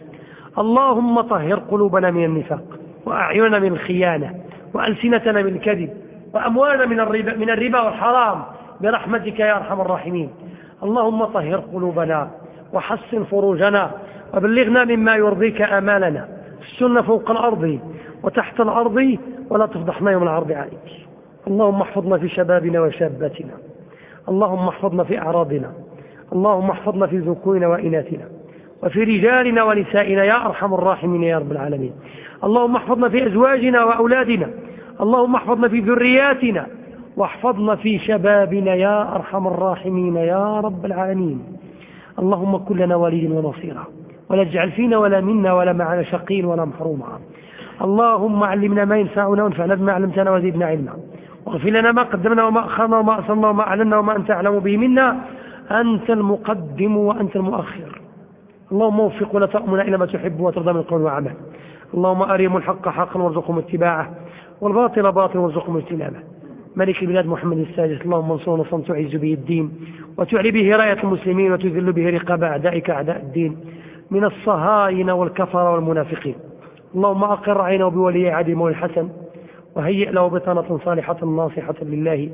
اللهم طهر قلوبنا من النفاق وأعيننا من الخيانة وألسنتنا من الكذب وأموالنا من الربا, من الربا والحرام. برحمتك يا أرحم الراحمين. اللهم طهر قلوبنا وحسن فروجنا وبلغنا مما يرضيك آمالنا. السنة فوق الأرض وتحت الأرض ولا تفضحنا يوم العرض عليك. اللهم احفظنا في شبابنا وشاباتنا. اللهم احفظنا في أعراضنا اللهم احفظنا في ذكورنا وإناثنا وفي رجالنا ونسائنا يا أرحم الراحمين يا رب العالمين. اللهم احفظنا في أزواجنا وأولادنا اللهم احفظنا في ذرياتنا واحفظنا في شبابنا يا أرحم الراحمين يا رب العالمين. اللهم كن لنا وليا ونصيرا ولا تجعل فينا ولا منا ولا معنا شقيا ولا محروما. اللهم علمنا ما ينفعنا وانفعنا بما علمتنا وزدنا علما. واغفر لنا ما قدمنا وما أخرنا وما أصلنا وما أعلنا وما أنت أعلم به منا. أنت المقدم وأنت المؤخر. اللهم وفق ولا تأمنا إلى ما تحب وترضى من قول وعمل اللهم أريهم الحق حقا وارزقهم اتباعه والباطل باطل وارزقهم اجتنابه. ملك البلاد محمد السادس اللهم انصر نصرا تعز به الدين وتعلي به راية المسلمين وتذل به رقاب أعدائك أعداء الدين. من الصهاينة والكفر والمنافقين. اللهم أقر عينه بولي مولى الحسن وهيئ له بطانة صالحة ناصحة لله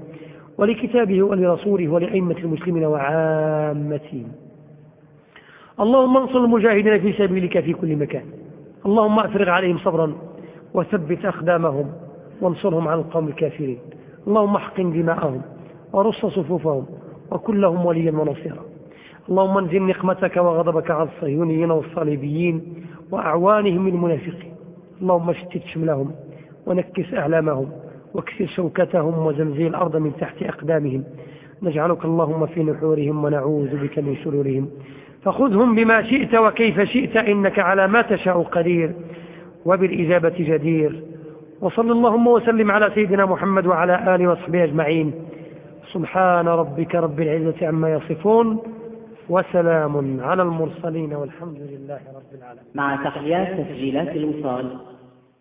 ولكتابه ولرسوله ولأئمة المسلمين وعامتهم. اللهم انصر المجاهدين في سبيلك في كل مكان. اللهم افرغ عليهم صبرا وثبت أقدامهم وانصرهم على القوم الكافرين. اللهم احقن دماءهم ورص صفوفهم وكن لهم وليا ونصيرا. اللهم انزل نقمتك وغضبك على الصهيونيين والصليبيين وأعوانهم المنافقين. اللهم اشتت شملهم ونكس أعلامهم واكسر شوكتهم وزلزل الأرض من تحت أقدامهم. نجعلك اللهم في نحورهم ونعوذ بك من شرورهم. فخذهم بما شئت وكيف شئت إنك على ما تشاء قدير وبالإجابة جدير. وصل اللهم وسلم على سيدنا محمد وعلى آله وصحبه أجمعين. سبحان ربك رب العزة عما يصفون وسلام على المرسلين والحمد لله رب العالمين. مع تحيات تسجيلات الوصال.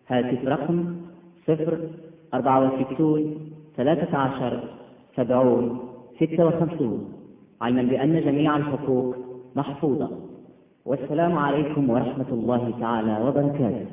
هاتف رقم صفر أربعة وستون ثلاثة عشر سبعون ستة وخمسون. علما بأن جميع الحقوق محفوظة. والسلام عليكم ورحمة الله تعالى وبركاته.